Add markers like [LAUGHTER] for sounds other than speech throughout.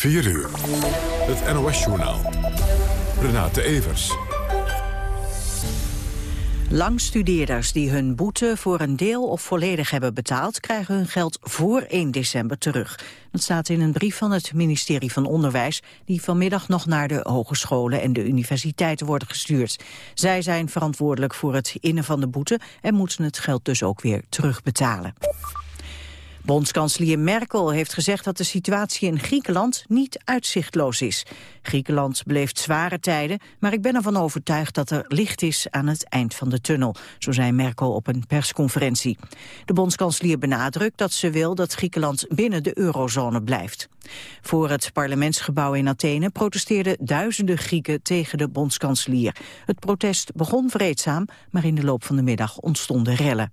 4 uur. Het NOS-journaal. Renate Evers. Langstudeerders die hun boete voor een deel of volledig hebben betaald... krijgen hun geld voor 1 december terug. Dat staat in een brief van het ministerie van Onderwijs... die vanmiddag nog naar de hogescholen en de universiteiten worden gestuurd. Zij zijn verantwoordelijk voor het innen van de boete... en moeten het geld dus ook weer terugbetalen. Bondskanselier Merkel heeft gezegd dat de situatie in Griekenland niet uitzichtloos is. Griekenland beleeft zware tijden, maar ik ben ervan overtuigd dat er licht is aan het eind van de tunnel, zo zei Merkel op een persconferentie. De bondskanselier benadrukt dat ze wil dat Griekenland binnen de eurozone blijft. Voor het parlementsgebouw in Athene protesteerden duizenden Grieken tegen de bondskanselier. Het protest begon vreedzaam, maar in de loop van de middag ontstonden rellen.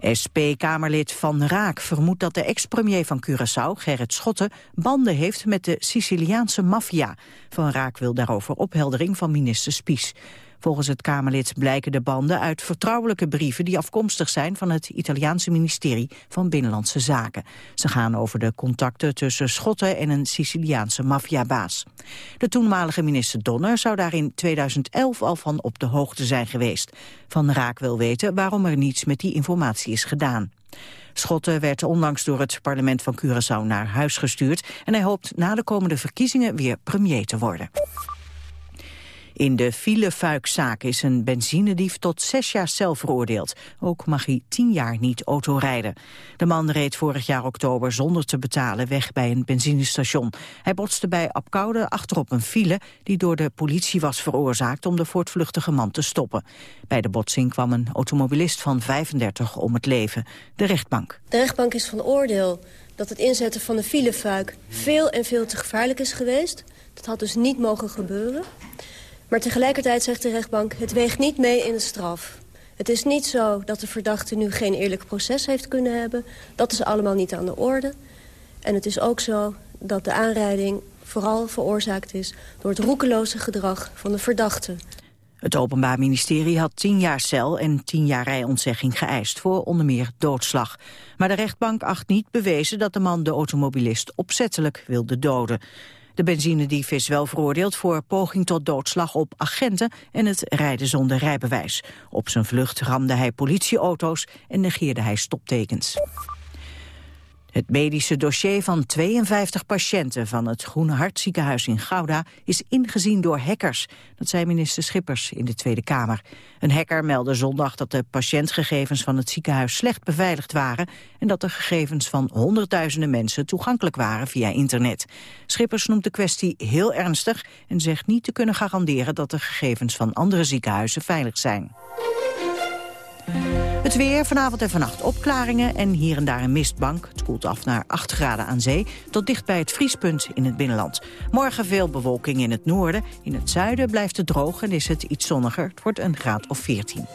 SP-Kamerlid Van Raak vermoedt dat de ex-premier van Curaçao, Gerrit Schotten, banden heeft met de Siciliaanse maffia. Van Raak wil daarover opheldering van minister Spies. Volgens het Kamerlid blijken de banden uit vertrouwelijke brieven die afkomstig zijn van het Italiaanse ministerie van Binnenlandse Zaken. Ze gaan over de contacten tussen Schotten en een Siciliaanse maffiabaas. De toenmalige minister Donner zou daar in 2011 al van op de hoogte zijn geweest. Van Raak wil weten waarom er niets met die informatie is gedaan. Schotten werd onlangs door het parlement van Curaçao naar huis gestuurd... en hij hoopt na de komende verkiezingen weer premier te worden. In de filefuikzaak is een benzinedief tot zes jaar cel veroordeeld. Ook mag hij tien jaar niet autorijden. De man reed vorig jaar oktober zonder te betalen weg bij een benzinestation. Hij botste bij Apkoude achterop een file die door de politie was veroorzaakt om de voortvluchtige man te stoppen. Bij de botsing kwam een automobilist van 35 om het leven. De rechtbank. De rechtbank is van oordeel dat het inzetten van de filefuik veel en veel te gevaarlijk is geweest. Dat had dus niet mogen gebeuren. Maar tegelijkertijd zegt de rechtbank, het weegt niet mee in de straf. Het is niet zo dat de verdachte nu geen eerlijk proces heeft kunnen hebben. Dat is allemaal niet aan de orde. En het is ook zo dat de aanrijding vooral veroorzaakt is... door het roekeloze gedrag van de verdachte. Het Openbaar Ministerie had tien jaar cel en tien jaar rijontzegging geëist... voor onder meer doodslag. Maar de rechtbank acht niet bewezen dat de man de automobilist opzettelijk wilde doden. De benzinedief is wel veroordeeld voor poging tot doodslag op agenten en het rijden zonder rijbewijs. Op zijn vlucht ramde hij politieauto's en negeerde hij stoptekens. Het medische dossier van 52 patiënten van het Groene Hartziekenhuis in Gouda is ingezien door hackers. Dat zei minister Schippers in de Tweede Kamer. Een hacker meldde zondag dat de patiëntgegevens van het ziekenhuis slecht beveiligd waren en dat de gegevens van honderdduizenden mensen toegankelijk waren via internet. Schippers noemt de kwestie heel ernstig en zegt niet te kunnen garanderen dat de gegevens van andere ziekenhuizen veilig zijn. Het weer, vanavond en vannacht opklaringen en hier en daar een mistbank. Het koelt af naar 8 graden aan zee, tot dicht bij het vriespunt in het binnenland. Morgen veel bewolking in het noorden. In het zuiden blijft het droog en is het iets zonniger. Het wordt een graad of 14.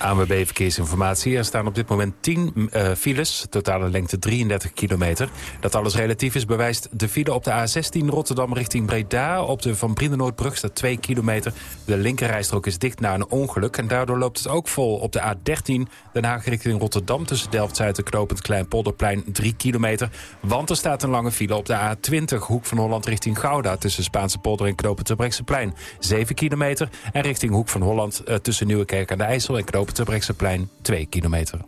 ANWB Verkeersinformatie. Er staan op dit moment 10 uh, eh, files, totale lengte 33 kilometer. Dat alles relatief is bewijst de file op de A16 Rotterdam richting Breda. Op de Van Brienenoordbrug staat 2 kilometer. De linkerrijstrook is dicht na een ongeluk. En daardoor loopt het ook vol op de A13 Den Haag richting Rotterdam... tussen Delft-Zuid en Knopend Kleinpolderplein 3 kilometer. Want er staat een lange file op de A20 Hoek van Holland richting Gouda... tussen Spaanse polder en Knopend Brechtseplein 7 kilometer. En richting Hoek van Holland uh, tussen Nieuwekerk aan de IJssel en Knopend Terbrechtseplein 2 kilometer.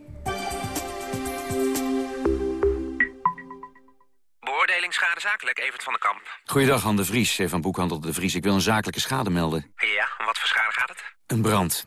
Beoordeling schade zakelijk, Evert van den Kamp. Goeiedag, Han de Vries van Boekhandel de Vries. Ik wil een zakelijke schade melden. Ja, wat voor schade gaat het? Een brand.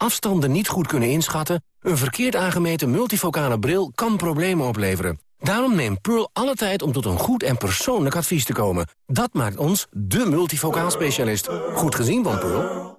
afstanden niet goed kunnen inschatten... een verkeerd aangemeten multifocale bril kan problemen opleveren. Daarom neemt Pearl alle tijd om tot een goed en persoonlijk advies te komen. Dat maakt ons de multifocaal specialist. Goed gezien van Pearl.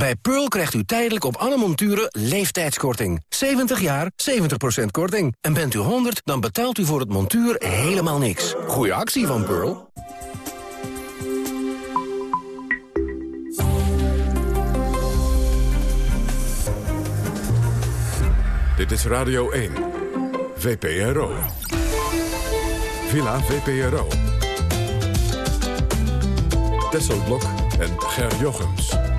Bij Pearl krijgt u tijdelijk op alle monturen leeftijdskorting. 70 jaar, 70% korting. En bent u 100, dan betaalt u voor het montuur helemaal niks. Goeie actie van Pearl. Dit is Radio 1. VPRO. Villa VPRO. Tesselblok en Ger Jochems.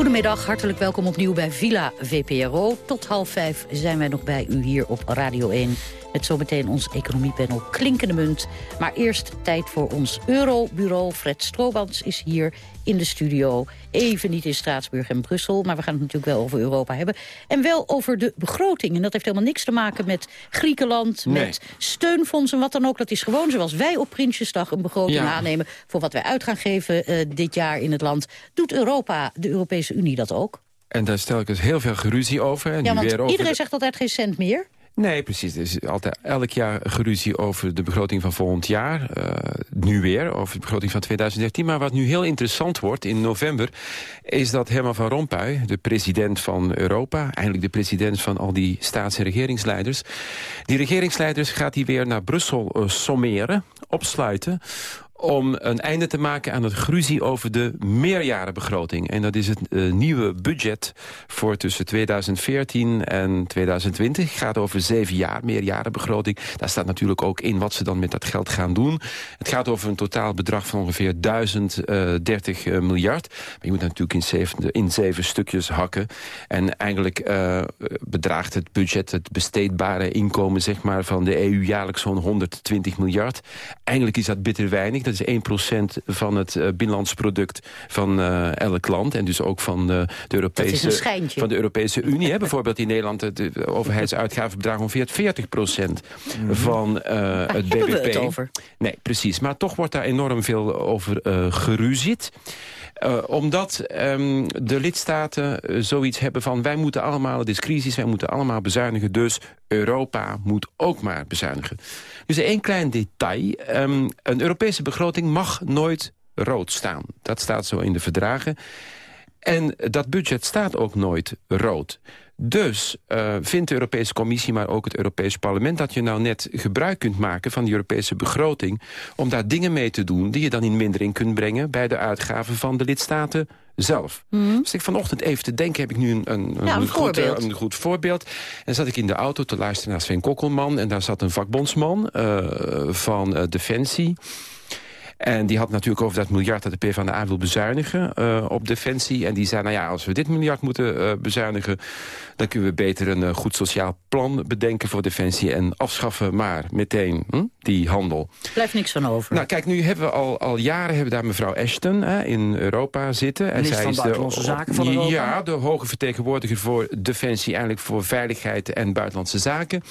Goedemiddag, hartelijk welkom opnieuw bij Villa VPRO. Tot half vijf zijn wij nog bij u hier op Radio 1. Met zometeen ons economiepanel Klinkende Munt. Maar eerst tijd voor ons Eurobureau. Fred Stroobans is hier in de studio. Even niet in Straatsburg en Brussel, maar we gaan het natuurlijk wel over Europa hebben. En wel over de begroting. En dat heeft helemaal niks te maken met Griekenland, met steunfondsen, wat dan ook. Dat is gewoon zoals wij op Prinsjesdag een begroting aannemen... voor wat wij uit gaan geven uh, dit jaar in het land. Doet Europa, de Europese Unie, dat ook? En daar stel ik dus heel veel geruzie over. En ja, want weer over iedereen zegt altijd geen cent meer. Nee, precies. Er is altijd elk jaar geruzie over de begroting van volgend jaar. Uh, nu weer, over de begroting van 2013. Maar wat nu heel interessant wordt in november... is dat Herman van Rompuy, de president van Europa... eigenlijk de president van al die staats- en regeringsleiders... die regeringsleiders gaat hij weer naar Brussel uh, sommeren, opsluiten om een einde te maken aan het gruzie over de meerjarenbegroting. En dat is het uh, nieuwe budget voor tussen 2014 en 2020. Het gaat over zeven jaar, meerjarenbegroting. Daar staat natuurlijk ook in wat ze dan met dat geld gaan doen. Het gaat over een totaal bedrag van ongeveer 1030 uh, miljard. Maar je moet natuurlijk in zeven, in zeven stukjes hakken. En eigenlijk bedraagt het budget, het besteedbare inkomen zeg maar, van de EU jaarlijks zo'n 120 miljard. Eigenlijk is dat bitter weinig. Dat is 1% van het uh, binnenlands product van uh, elk land. En dus ook van, uh, de, Europese, van de Europese Unie. Hè. Bijvoorbeeld in Nederland de, overheidsuitgaven bedragen ongeveer 40% mm. van het BBP. We het over? Nee, precies. Maar toch wordt daar enorm veel over geruzied. Uh, omdat um, de lidstaten uh, zoiets hebben van... wij moeten allemaal, het is crisis, wij moeten allemaal bezuinigen... dus Europa moet ook maar bezuinigen. Dus één klein detail. Um, een Europese begroting mag nooit rood staan. Dat staat zo in de verdragen. En dat budget staat ook nooit rood. Dus uh, vindt de Europese Commissie, maar ook het Europese Parlement... dat je nou net gebruik kunt maken van die Europese begroting... om daar dingen mee te doen die je dan in mindering kunt brengen... bij de uitgaven van de lidstaten zelf. Mm -hmm. Dus ik vanochtend even te denken, heb ik nu een, een, ja, een, een, goed, uh, een goed voorbeeld. En zat ik in de auto te luisteren naar Sven Kokkelman... en daar zat een vakbondsman uh, van uh, Defensie... En die had natuurlijk over dat miljard dat de PvdA wil bezuinigen uh, op defensie. En die zei, nou ja, als we dit miljard moeten uh, bezuinigen... dan kunnen we beter een uh, goed sociaal plan bedenken voor defensie... en afschaffen maar meteen hm, die handel. Blijft niks van over. Nou, kijk, nu hebben we al, al jaren hebben daar mevrouw Ashton hè, in Europa zitten. En zij is de, zaken van Europa? Ja, de hoge vertegenwoordiger voor defensie... eigenlijk voor veiligheid en buitenlandse zaken.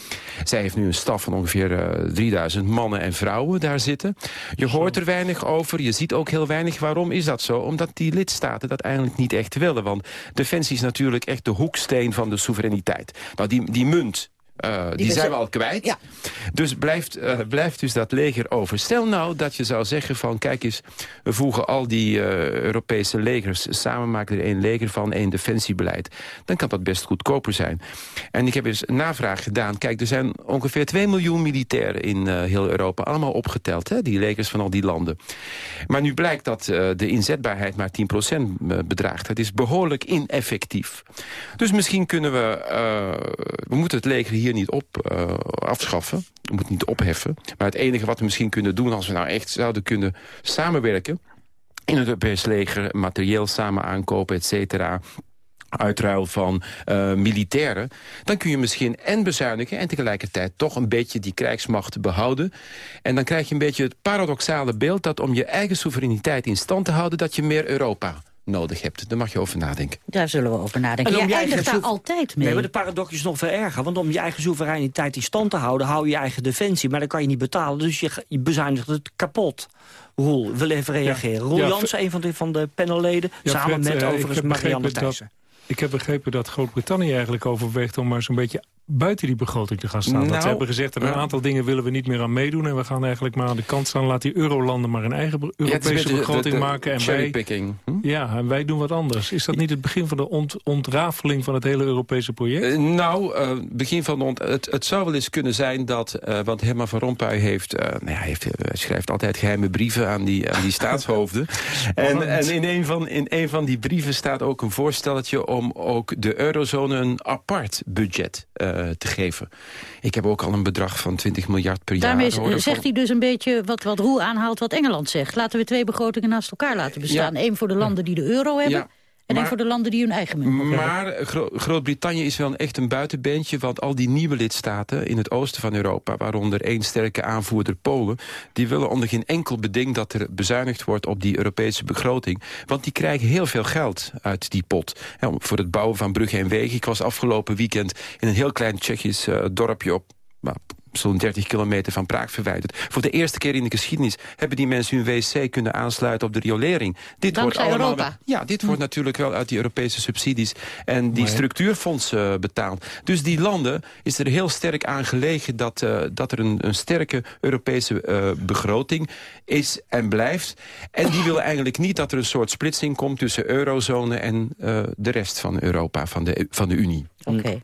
Zij heeft nu een staf van ongeveer 3000 mannen en vrouwen daar zitten. Je hoort er weinig over. Je ziet ook heel weinig. Waarom is dat zo? Omdat die lidstaten dat eigenlijk niet echt willen. Want defensie is natuurlijk echt de hoeksteen van de soevereiniteit. Nou, die, die munt, uh, die, die zijn we al kwijt. Ja. Dus blijft, uh, blijft dus dat leger over. Stel nou dat je zou zeggen van... kijk eens, we voegen al die uh, Europese legers samen... maken er één leger van, één defensiebeleid. Dan kan dat best goedkoper zijn. En ik heb eens een navraag gedaan. Kijk, er zijn ongeveer 2 miljoen militairen in heel Europa. Allemaal opgeteld, hè, die legers van al die landen. Maar nu blijkt dat de inzetbaarheid maar 10% bedraagt. Het is behoorlijk ineffectief. Dus misschien kunnen we... we moeten het leger hier niet op uh, afschaffen. We moeten niet opheffen. Maar het enige wat we misschien kunnen doen... als we nou echt zouden kunnen samenwerken... in het Europees leger, materieel samen aankopen, et cetera uitruil van uh, militairen... dan kun je misschien en bezuinigen... en tegelijkertijd toch een beetje die krijgsmacht behouden. En dan krijg je een beetje het paradoxale beeld... dat om je eigen soevereiniteit in stand te houden... dat je meer Europa nodig hebt. Daar mag je over nadenken. Daar zullen we over nadenken. En om je eindigt daar altijd mee. Nee, maar de paradox is nog veel erger. Want om je eigen soevereiniteit in stand te houden... hou je je eigen defensie, maar dan kan je niet betalen. Dus je, je bezuinigt het kapot. Roel, wil even reageren. Roel Ja, Jansen, een van de, van de panelleden... Ja, samen Fred, met eh, overigens Marianne Thijssen. Ik heb begrepen dat Groot-Brittannië eigenlijk overweegt... om maar zo'n beetje buiten die begroting te gaan staan. dat Nou, ze hebben gezegd, een ja. aantal dingen willen we niet meer aan meedoen... en we gaan eigenlijk maar aan de kant staan. Laat die eurolanden maar een eigen Ja, Europese een beetje de- begroting de maken. En wij, hm? ja, en wij doen wat anders. Is dat niet het begin van de ont, ontrafeling van het hele Europese project? Eh, nou, eh, begin van de ont- het, het zou wel eens kunnen zijn dat... eh want Herman van Rompuy heeft, eh, nou ja, hij heeft, eh, hij schrijft altijd geheime brieven aan die, aan die [LAUGHS] staatshoofden. en en in, een van, in een van die brieven staat ook een voorstelletje... om ook de eurozone een apart budget eh, te geven. Ik heb ook al een bedrag van 20 miljard per Daarmee jaar. horen zegt hij dus een beetje wat, wat Roel aanhaalt wat Engeland zegt. Laten we twee begrotingen naast elkaar laten bestaan. Eén voor de landen die de euro hebben... En maar- voor de landen die hun eigen munt hebben. Maar Gro- Groot-Brittannië is wel echt een buitenbeentje... want al die nieuwe lidstaten in het oosten van Europa... waaronder één sterke aanvoerder Polen... die willen onder geen enkel beding dat er bezuinigd wordt... op die Europese begroting. Want die krijgen heel veel geld uit die pot. Ja, voor het bouwen van bruggen en wegen. Ik was afgelopen weekend in een heel klein Tsjechisch eh, dorpje... op nou, zo'n 30 kilometer van Praag verwijderd. Voor de eerste keer in de geschiedenis hebben die mensen hun wc kunnen aansluiten op de riolering. Dit Dankzij wordt allemaal, Europa. Ja, dit wordt natuurlijk wel uit die Europese subsidies en die Maar- structuurfondsen eh, betaald. Dus die landen is er heel sterk aan gelegen dat, eh, dat er een, een sterke Europese eh, begroting is en blijft. En die willen eigenlijk niet dat er een soort splitsing komt tussen eurozone en eh, de rest van Europa, van de, van de Unie. Oké.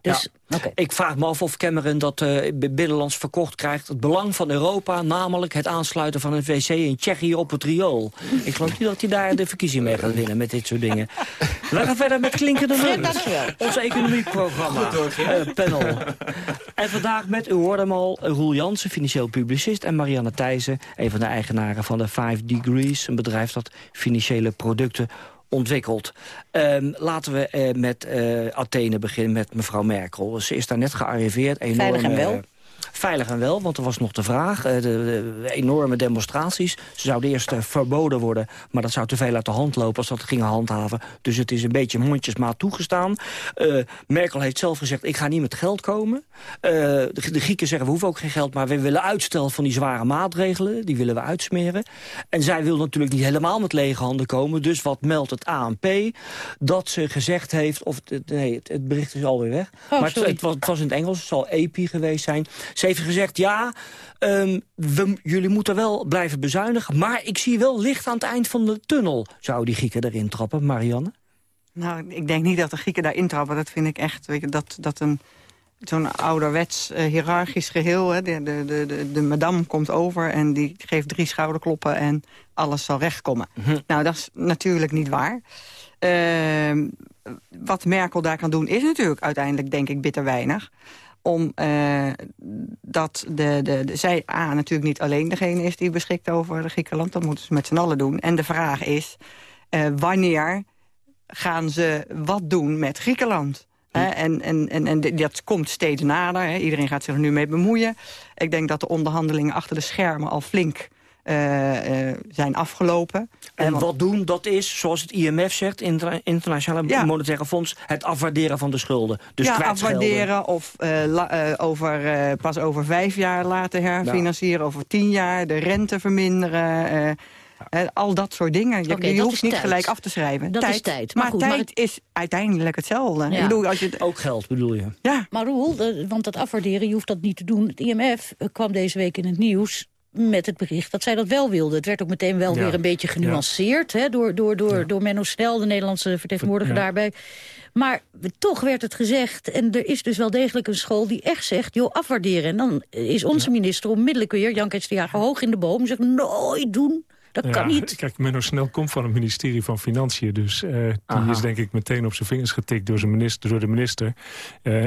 Dus, oké. Ik vraag me af of Cameron dat eh, binnenlands verkocht krijgt. Het belang van Europa, namelijk het aansluiten van een wc in Tsjechië op het riool. Ik geloof niet dat hij daar de verkiezing mee gaat winnen met dit soort dingen. [LAUGHS] We gaan verder met klinkende nummers. Ons economieprogramma, eh, panel. En vandaag met, u hoorde hem al, Roel Jansen, financieel publicist... en Marianne Thijssen, een van de eigenaren van de Five Degrees... een bedrijf dat financiële producten ontwikkeld. Ehm, laten we eh, met eh, Athene beginnen, met mevrouw Merkel. Ze is daar net gearriveerd. Enorme, Veilig en wel? Veilig en wel, want er was nog de vraag. eh, de, de enorme demonstraties. Ze zouden eerst eh, verboden worden, maar dat zou te veel uit de hand lopen als dat gingen handhaven. Dus het is een beetje mondjesmaat toegestaan. Eh, Merkel heeft zelf gezegd, ik ga niet met geld komen. De, de Grieken zeggen, we hoeven ook geen geld, maar we willen uitstel van die zware maatregelen. Die willen we uitsmeren. En zij wil natuurlijk niet helemaal met lege handen komen. Dus wat meldt het ANP? Dat ze gezegd heeft, of nee, het, het bericht is alweer weg. Oh, maar het was, het was in het Engels, het zal EPI geweest zijn. Ze heeft gezegd, ja, ehm, we, jullie moeten wel blijven bezuinigen... maar ik zie wel licht aan het eind van de tunnel. Zou die Grieken erin trappen, Marianne? Nou, ik denk niet dat de Grieken daar intrappen. Dat vind ik echt, weet je, dat, dat een zo'n ouderwets eh, hiërarchisch geheel... Hè, de, de, de, de, madame komt over en die geeft drie schouderkloppen... en alles zal rechtkomen. Nou, dat is natuurlijk niet waar. Ehm, wat Merkel daar kan doen is natuurlijk uiteindelijk, denk ik, bitter weinig om eh, dat de, de, de, zij A, natuurlijk niet alleen degene is die beschikt over Griekenland. Dat moeten ze met z'n allen doen. En de vraag is, eh, wanneer gaan ze wat doen met Griekenland? Hè, en, en, en, en dat komt steeds nader. Hè. Iedereen gaat zich er nu mee bemoeien. Ik denk dat de onderhandelingen achter de schermen al flink eh, eh, zijn afgelopen. En want- wat doen, dat is, zoals het IMF zegt, Inter Internationale Ja. Monetaire Fonds... het afwaarderen van de schulden. Dus ja, kwijtschelden. afwaarderen of eh, la- eh, over, eh, pas over vijf jaar laten herfinancieren. Over tien jaar de rente verminderen. eh, eh, al dat soort dingen. Je, hoeft niet tijd. gelijk af te schrijven. Dat is tijd. Maar Maar, goed, maar tijd is uiteindelijk hetzelfde. Ja. Ik bedoel, als je het- Ook geld bedoel je? ja, Maar Roel, want dat afwaarderen, je hoeft dat niet te doen. Het IMF eh, kwam deze week in het nieuws met het bericht dat zij dat wel wilden. Het werd ook meteen wel Ja. weer een beetje genuanceerd... Hè, door, door, door, door Menno Snel, de Nederlandse vertegenwoordiger daarbij. Maar toch werd het gezegd, en er is dus wel degelijk een school... die echt zegt, joh, afwaarderen. En dan is onze minister onmiddellijk weer, Jan Kees de Jager, hoog in de boom... zegt, nooit doen, dat Ja, kan niet. Kijk, Menno Snel komt van het ministerie van Financiën. Dus eh, die Aha. is denk ik meteen op zijn vingers getikt door, zijn minister, door de minister. Eh,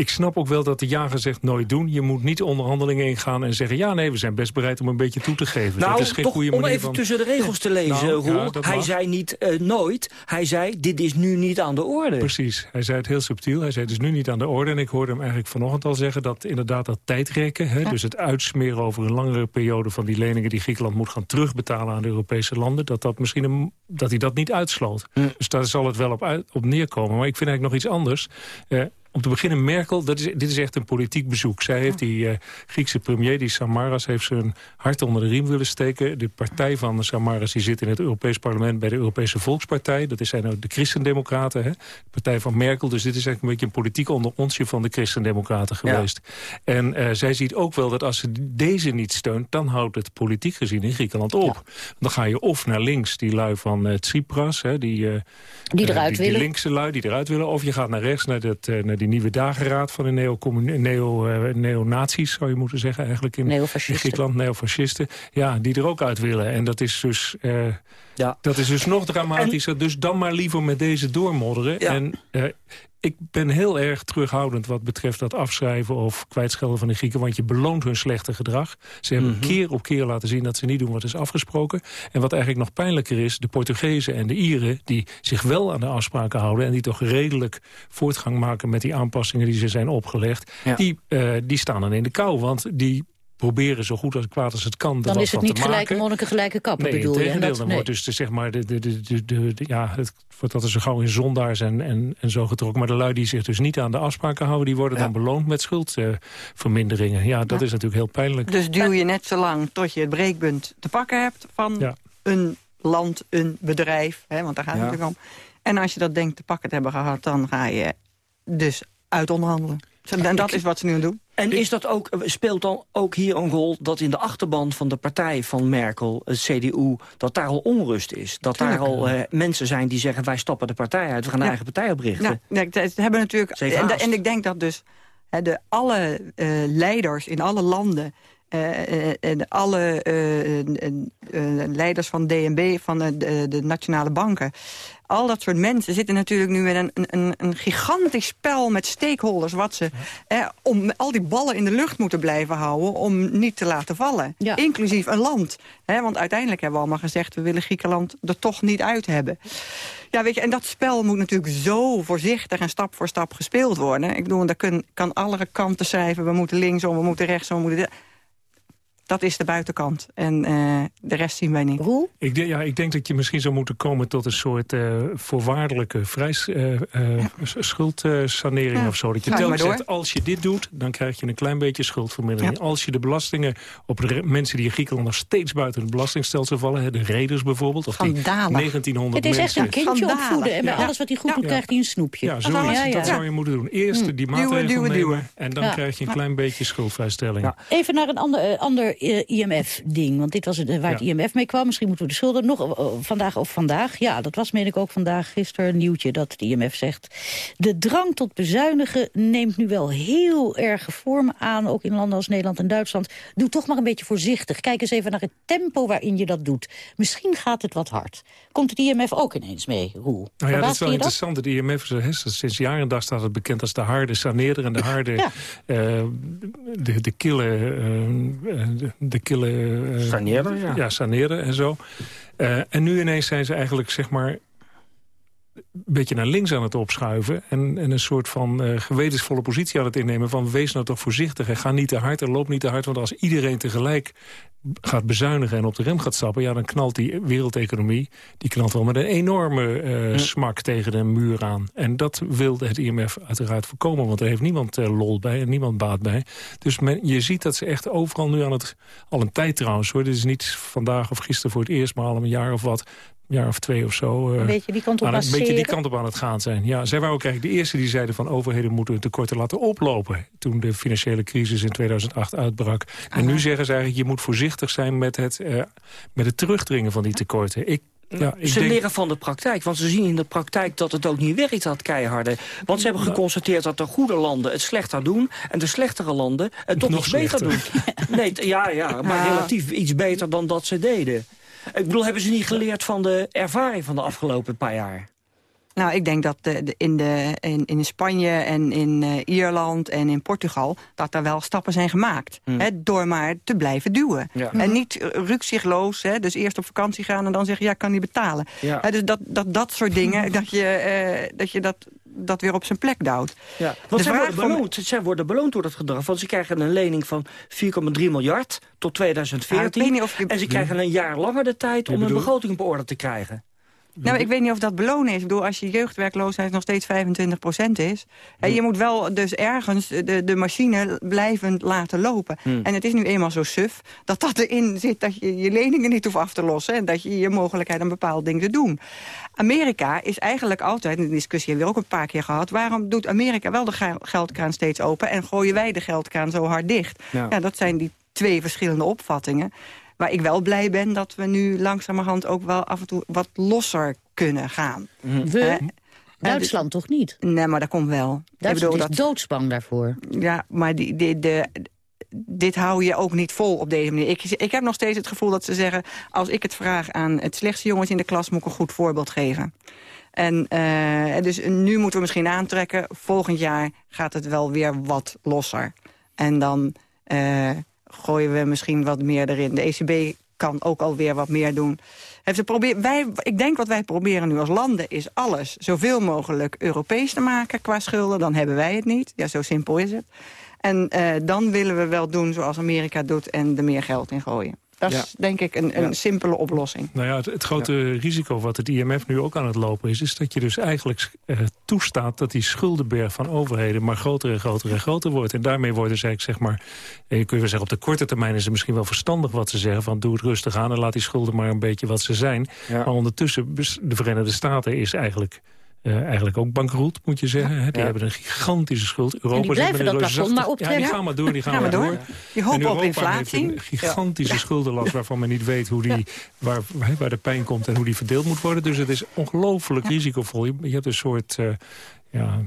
ik snap ook wel dat de jager zegt nooit doen. Je moet niet onderhandelingen ingaan en zeggen... ja, nee, we zijn best bereid om een beetje toe te geven. Nou, dat is geen toch, goede om manier even van... tussen de regels te lezen, Nou, Roel. hij mag. zei niet eh, nooit, hij zei dit is nu niet aan de orde. Precies, hij zei het heel subtiel. Hij zei het is nu niet aan de orde. En ik hoorde hem eigenlijk vanochtend al zeggen dat inderdaad dat tijdrekken... Hè, dus het uitsmeren over een langere periode van die leningen... die Griekenland moet gaan terugbetalen aan de Europese landen... dat, dat, misschien een, dat hij dat niet uitsloot. Dus daar zal het wel op, uit, op neerkomen. Maar ik vind eigenlijk nog iets anders. Eh, om te beginnen, Merkel, dat is, dit is echt een politiek bezoek. Zij heeft die eh, Griekse premier, die Samaras, heeft zijn hart onder de riem willen steken. De partij van Samaras die zit in het Europees parlement bij de Europese Volkspartij. Dat zijn ook de Christendemocraten, hè? de partij van Merkel. Dus dit is eigenlijk een beetje een politiek onderontje van de Christendemocraten geweest. En eh, zij ziet ook wel dat als ze deze niet steunt... dan houdt het politiek gezien in Griekenland op. Dan ga je of naar links, die lui van eh, Tsipras... Hè, die, Die eruit die, willen. linkse lui die eruit willen. Of je gaat naar rechts, naar, dat, naar die nieuwe dageraad van de neo-nazi's, neo, eh, neonazies, zou je moeten zeggen eigenlijk in, in. Griekenland. Neofascisten. Ja, die er ook uit willen. En dat is dus, eh, Ja. dat is dus nog dramatischer. Dus dan maar liever met deze doormodderen. Ja. En eh, ik ben heel erg terughoudend wat betreft dat afschrijven of kwijtschelden van de Grieken. Want je beloont hun slechte gedrag. Ze hebben Mhm. keer op keer laten zien dat ze niet doen wat is afgesproken. En wat eigenlijk nog pijnlijker is, de Portugezen en de Ieren... die zich wel aan de afspraken houden... en die toch redelijk voortgang maken met die aanpassingen die ze zijn opgelegd... Ja. Die, eh, die staan dan in de kou, want die proberen zo goed als kwaad als het kan Dan is het niet gelijke monniken, gelijke kappen Nee, bedoel je. Dat- dan nee. wordt dus de, zeg maar, de, de, de, de, de- de- ja, het wordt dat zo gauw in zondaars en, en, en zo getrokken. Maar de lui die zich dus niet aan de afspraken houden... die worden dan beloond met schuldverminderingen. ja, dat Ja. is natuurlijk heel pijnlijk. Dus duw je net zo lang tot je het breekpunt te pakken hebt... van Ja. een land, een bedrijf, hè, want daar gaat het Ja. natuurlijk om. En als je dat denkt te pakken te hebben gehad... dan ga je dus uit onderhandelen. En dat is wat ze nu doen. En is dat ook, speelt dan ook hier een rol dat in de achterban van de partij van Merkel, het CDU, dat daar al onrust is? Dat daar al eh, mensen zijn die zeggen wij stappen de partij uit, we gaan een eigen partij oprichten? Ja, nee, ze hebben natuurlijk. En, ik denk dat dus hè, de, alle eh, leiders in alle landen. eh, eh, en alle eh, eh, eh, leiders van DNB, van eh, de, de nationale banken. Al dat soort mensen zitten natuurlijk nu met een, een, een gigantisch spel met stakeholders... Wat ze, eh, om al die ballen in de lucht moeten blijven houden... om niet te laten vallen. Ja. Inclusief een land. Hè, want uiteindelijk hebben we allemaal gezegd... we willen Griekenland er toch niet uit hebben. Ja, weet je, en dat spel moet natuurlijk zo voorzichtig... en stap voor stap gespeeld worden. Ik bedoel, daar kun, kan alle kanten schrijven... we moeten linksom, we moeten rechtsom, we moeten... Dat is de buitenkant. En eh, de rest zien wij niet. Roel? Ik, denk- ja, ik denk dat je misschien zou moeten komen tot een soort eh, voorwaardelijke vrijs, eh, eh, schuldsanering Ja. of zo. Dat je telkens zegt, als je dit doet, dan krijg je een klein beetje schuldvermindering. Als je de belastingen op de mensen die in Griekenland nog steeds buiten het belastingstelsel vallen, hè, de reders bijvoorbeeld, of die Schandalig. 1900 Het is echt een kindje Schandalig. opvoeden. En bij Ja. alles wat hij goed Ja. doet, krijgt hij een snoepje. Ja, Ja, ja. dat zou je moeten doen. Eerst die Duwen, maatregel duwen, nemen duwen. en dan Ja. krijg je een klein beetje schuldvrijstelling. Ja. Even naar een ander, ander IMF-ding. Want dit was het, eh, waar het Ja. IMF mee kwam. Misschien moeten we de schulden nog eh, eh, vandaag of vandaag. Ja, dat was meen ik ook vandaag gisteren een nieuwtje dat het IMF zegt. De drang tot bezuinigen neemt nu wel heel erg vorm aan. Ook in landen als Nederland en Duitsland. Doe toch maar een beetje voorzichtig. Kijk eens even naar het tempo waarin je dat doet. Misschien gaat het wat hard. Komt het IMF ook ineens mee, Roel? Nou ja, dat is wel interessant. Het IMF is, sinds jaar en dag staat het bekend als de harde saneerder en de [LAUGHS] harde, Ja. eh, de, de kille, eh, eh, de, kille eh, Saneerder, ja. ja, saneren en zo. Eh, en nu ineens zijn ze eigenlijk zeg maar een beetje naar links aan het opschuiven... en, en een soort van eh, gewetensvolle positie aan het innemen... van wees nou toch voorzichtig en ga niet te hard en loop niet te hard... want als iedereen tegelijk gaat bezuinigen en op de rem gaat stappen... ja, dan knalt die wereldeconomie die knalt wel met een enorme eh, smak tegen de muur aan. En dat wilde het IMF uiteraard voorkomen... want er heeft niemand eh, lol bij en niemand baat bij. Dus men, je ziet dat ze echt overal nu aan het... al een tijd trouwens, hoor. Dit is niet vandaag of gisteren voor het eerst... maar al een jaar of wat jaar of twee of zo... eh, Een beetje die kant op aan het- Een beetje die kant op aan het gaan zijn. Ja, zij waren ook eigenlijk de eerste die zeiden van overheden moeten hun tekorten laten oplopen. Toen de financiële crisis in 2008 uitbrak. En nu zeggen ze eigenlijk je moet voorzichtig zijn met het, eh, met het terugdringen van die tekorten. Ik, ja, ik ze denk, leren van de praktijk, want ze zien in de praktijk dat het ook niet werkt, dat keiharde. Want ze hebben geconstateerd dat de goede landen het slechter doen... en de slechtere landen het toch Nog iets beter doen. slechter. [LAUGHS] Nee, ja, ja, maar Ja. relatief iets beter dan dat ze deden. Ik bedoel, hebben ze niet geleerd van de ervaring van de afgelopen paar jaar? Nou, ik denk dat de, de- in, de, in, in Spanje en in eh, Ierland en in Portugal... dat er wel stappen zijn gemaakt. Hmm. Hè, door maar te blijven duwen. Ja. En niet uh, rukzichtloos, hè, dus eerst op vakantie gaan... en dan zeggen, ja, ik kan niet betalen. Ja. Hè, dus dat, dat, dat soort dingen, [LAUGHS] dat je, eh, dat, je dat, dat weer op zijn plek duwt. Ja, want zij worden, van- beloond, zij worden beloond door dat gedrag. Want ze krijgen een lening van 4,3 miljard tot Ja, ik 2014. weet niet of je- En ze krijgen een jaar langer de tijd om bedoelt- begroting op orde te krijgen. Nou, ik weet niet of dat belonen is. Ik bedoel, als je jeugdwerkloosheid nog steeds 25% is... Hè, je moet wel dus ergens de, de machine blijvend laten lopen. Hmm. En het is nu eenmaal zo suf dat dat erin zit... dat je je leningen niet hoeft af te lossen... en dat je je mogelijkheid om bepaald ding te doen. Amerika is eigenlijk altijd, en de discussie hebben we ook een paar keer gehad... waarom doet Amerika wel de ge- geldkraan steeds open... en gooien wij de geldkraan zo hard dicht? Ja. Ja, dat zijn die twee verschillende opvattingen. Waar ik wel blij ben dat we nu langzamerhand ook wel af en toe wat losser kunnen gaan. We? Hè? Duitsland toch niet? Nee, maar dat komt wel. Ik Duitsland bedoel, is dat, doodsbang daarvoor. ja, maar die, die, de, dit hou je ook niet vol op deze manier. Ik, ik heb nog steeds het gevoel dat ze zeggen... als ik het vraag aan het slechtste jongens in de klas... moet ik een goed voorbeeld geven. En eh, dus nu moeten we misschien aantrekken... volgend jaar gaat het wel weer wat losser. En dan eh, gooien we misschien wat meer erin. De ECB kan ook alweer wat meer doen. Heeft ze probeer, wij, ik denk wat wij proberen nu als landen is alles zoveel mogelijk Europees te maken qua schulden. Dan hebben wij het niet. Ja, zo simpel is het. En eh, dan willen we wel doen zoals Amerika doet en er meer geld in gooien. Dat Ja. is denk ik een, een Ja. simpele oplossing. Nou ja, het, het grote risico wat het IMF nu ook aan het lopen is... is dat je dus eigenlijk eh, toestaat dat die schuldenberg van overheden... maar groter en groter en groter wordt. En daarmee worden ze eigenlijk, zeg maar... eh, je kun je wel zeggen, op de korte termijn is het misschien wel verstandig wat ze zeggen... van doe het rustig aan en laat die schulden maar een beetje wat ze zijn. Ja. Maar ondertussen, de Verenigde Staten is eigenlijk... eh, eigenlijk ook bankroet, moet je zeggen. Die Ja. hebben een gigantische schuld. Europa zit blijven met een dat plafond maar Ja, optrekken. die gaan maar door, die gaan Ga maar door. door. Je En op inflatie. een gigantische schuldenlast waarvan men niet weet hoe die, waar, waar de pijn komt en hoe die verdeeld moet worden. Dus het is ongelooflijk risicovol. Je, je hebt een soort, eh, ja,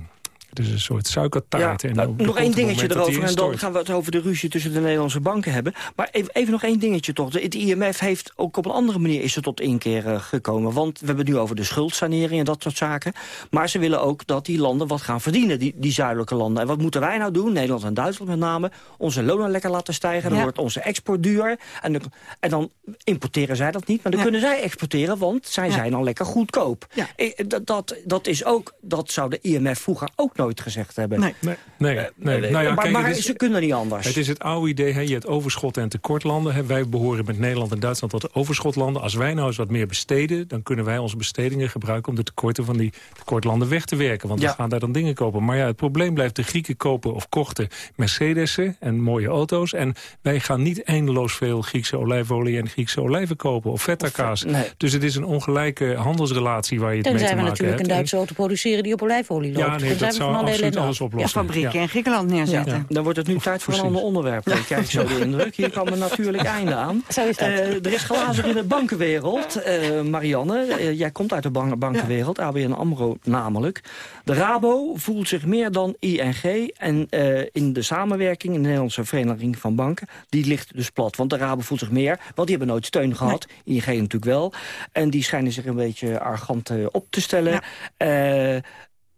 het is een soort suikertaart. Ja, en nou, er nog één een dingetje erover en dan gaan we het over de ruzie tussen de Nederlandse banken hebben. Maar even, even nog één dingetje toch. De- Het IMF heeft ook op een andere manier is het tot inkeer eh, gekomen. Want we hebben het nu over de schuldsanering en dat soort zaken. Maar ze willen ook dat die landen wat gaan verdienen, die, die zuidelijke landen. En wat moeten wij nou doen, Nederland en Duitsland met name? Onze lonen lekker laten stijgen, dan Ja. wordt onze export duur. En, dan- en dan importeren zij dat niet, maar dan Ja. kunnen zij exporteren, want zij Ja. zijn al lekker goedkoop. Ja. Eh, Dat, dat, dat is ook, dat zou de IMF vroeger ook nooit gezegd hebben. Nee. Nee, nee, nee. Eh, Nou ja, maar kijk, maar is- ze kunnen niet anders. Het is het oude idee, hè, je hebt overschot en tekortlanden. Hè. Wij behoren met Nederland en Duitsland tot de overschotlanden. Als wij nou eens wat meer besteden, dan kunnen wij onze bestedingen gebruiken... om de tekorten van die tekortlanden weg te werken. Want Ja. we gaan daar dan dingen kopen. Maar ja, het probleem blijft, de Grieken kopen of kochten Mercedes'en en mooie auto's. En wij gaan niet eindeloos veel Griekse olijfolie en Griekse olijven kopen. Of feta-kaas. nee. Dus het is een ongelijke handelsrelatie waar je het mee Tenzij te we maken natuurlijk een hebt. Duitse auto produceren die op olijfolie loopt. Ja, nee, dat we zou van alle absoluut ellende alles oplossen. fabrieken Ja. in Griekenland neerzetten. Ja. Dan wordt het nu tijd voor een ander onderwerp. Ik krijg zo de indruk. Hier kwam een natuurlijk einde aan. [LAUGHS] Zo is dat. Eh, er is glazen in de bankenwereld. Eh, Marianne, eh, jij komt uit de ban- bankenwereld. ABN AMRO namelijk. De Rabo voelt zich meer dan ING. En eh, in de samenwerking in de Nederlandse Vereniging van Banken... die ligt dus plat. Want de Rabo voelt zich meer. Want die hebben nooit steun gehad. ING natuurlijk wel. En die schijnen zich een beetje arrogant eh, op te stellen. Eh,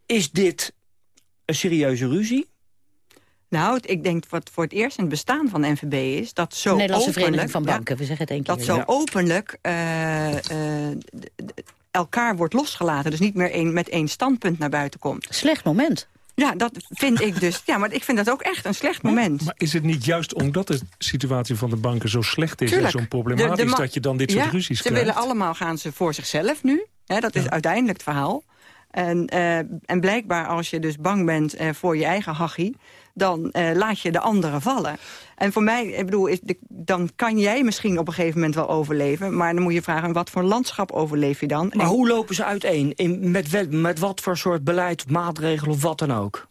is dit een serieuze ruzie? Nou, ik denk wat voor het eerst in het bestaan van de NVB is... dat zo De Nederlandse openlijk, Vereniging van ja, Banken, we zeggen het één keer. dat zo Ja. openlijk eh, eh, elkaar wordt losgelaten. Dus niet meer één, met één standpunt naar buiten komt. Slecht moment. Ja, dat vind ik dus. Ja, maar ik vind dat ook echt een slecht moment. Maar is het niet juist omdat de situatie van de banken zo slecht is... Tuurlijk. en zo problematisch, de dat je dan dit soort Ja, ruzies Ze krijgt? willen allemaal gaan ze voor zichzelf nu. Hè, dat is uiteindelijk het verhaal. En, eh, en blijkbaar als je dus bang bent eh, voor je eigen hachie... dan eh, laat je de anderen vallen. En voor mij, ik bedoel, is de- dan kan jij misschien op een gegeven moment wel overleven... maar dan moet je vragen, wat voor landschap overleef je dan? Maar En- hoe lopen ze uiteen? In, met, met wat voor soort beleid, maatregelen of wat dan ook?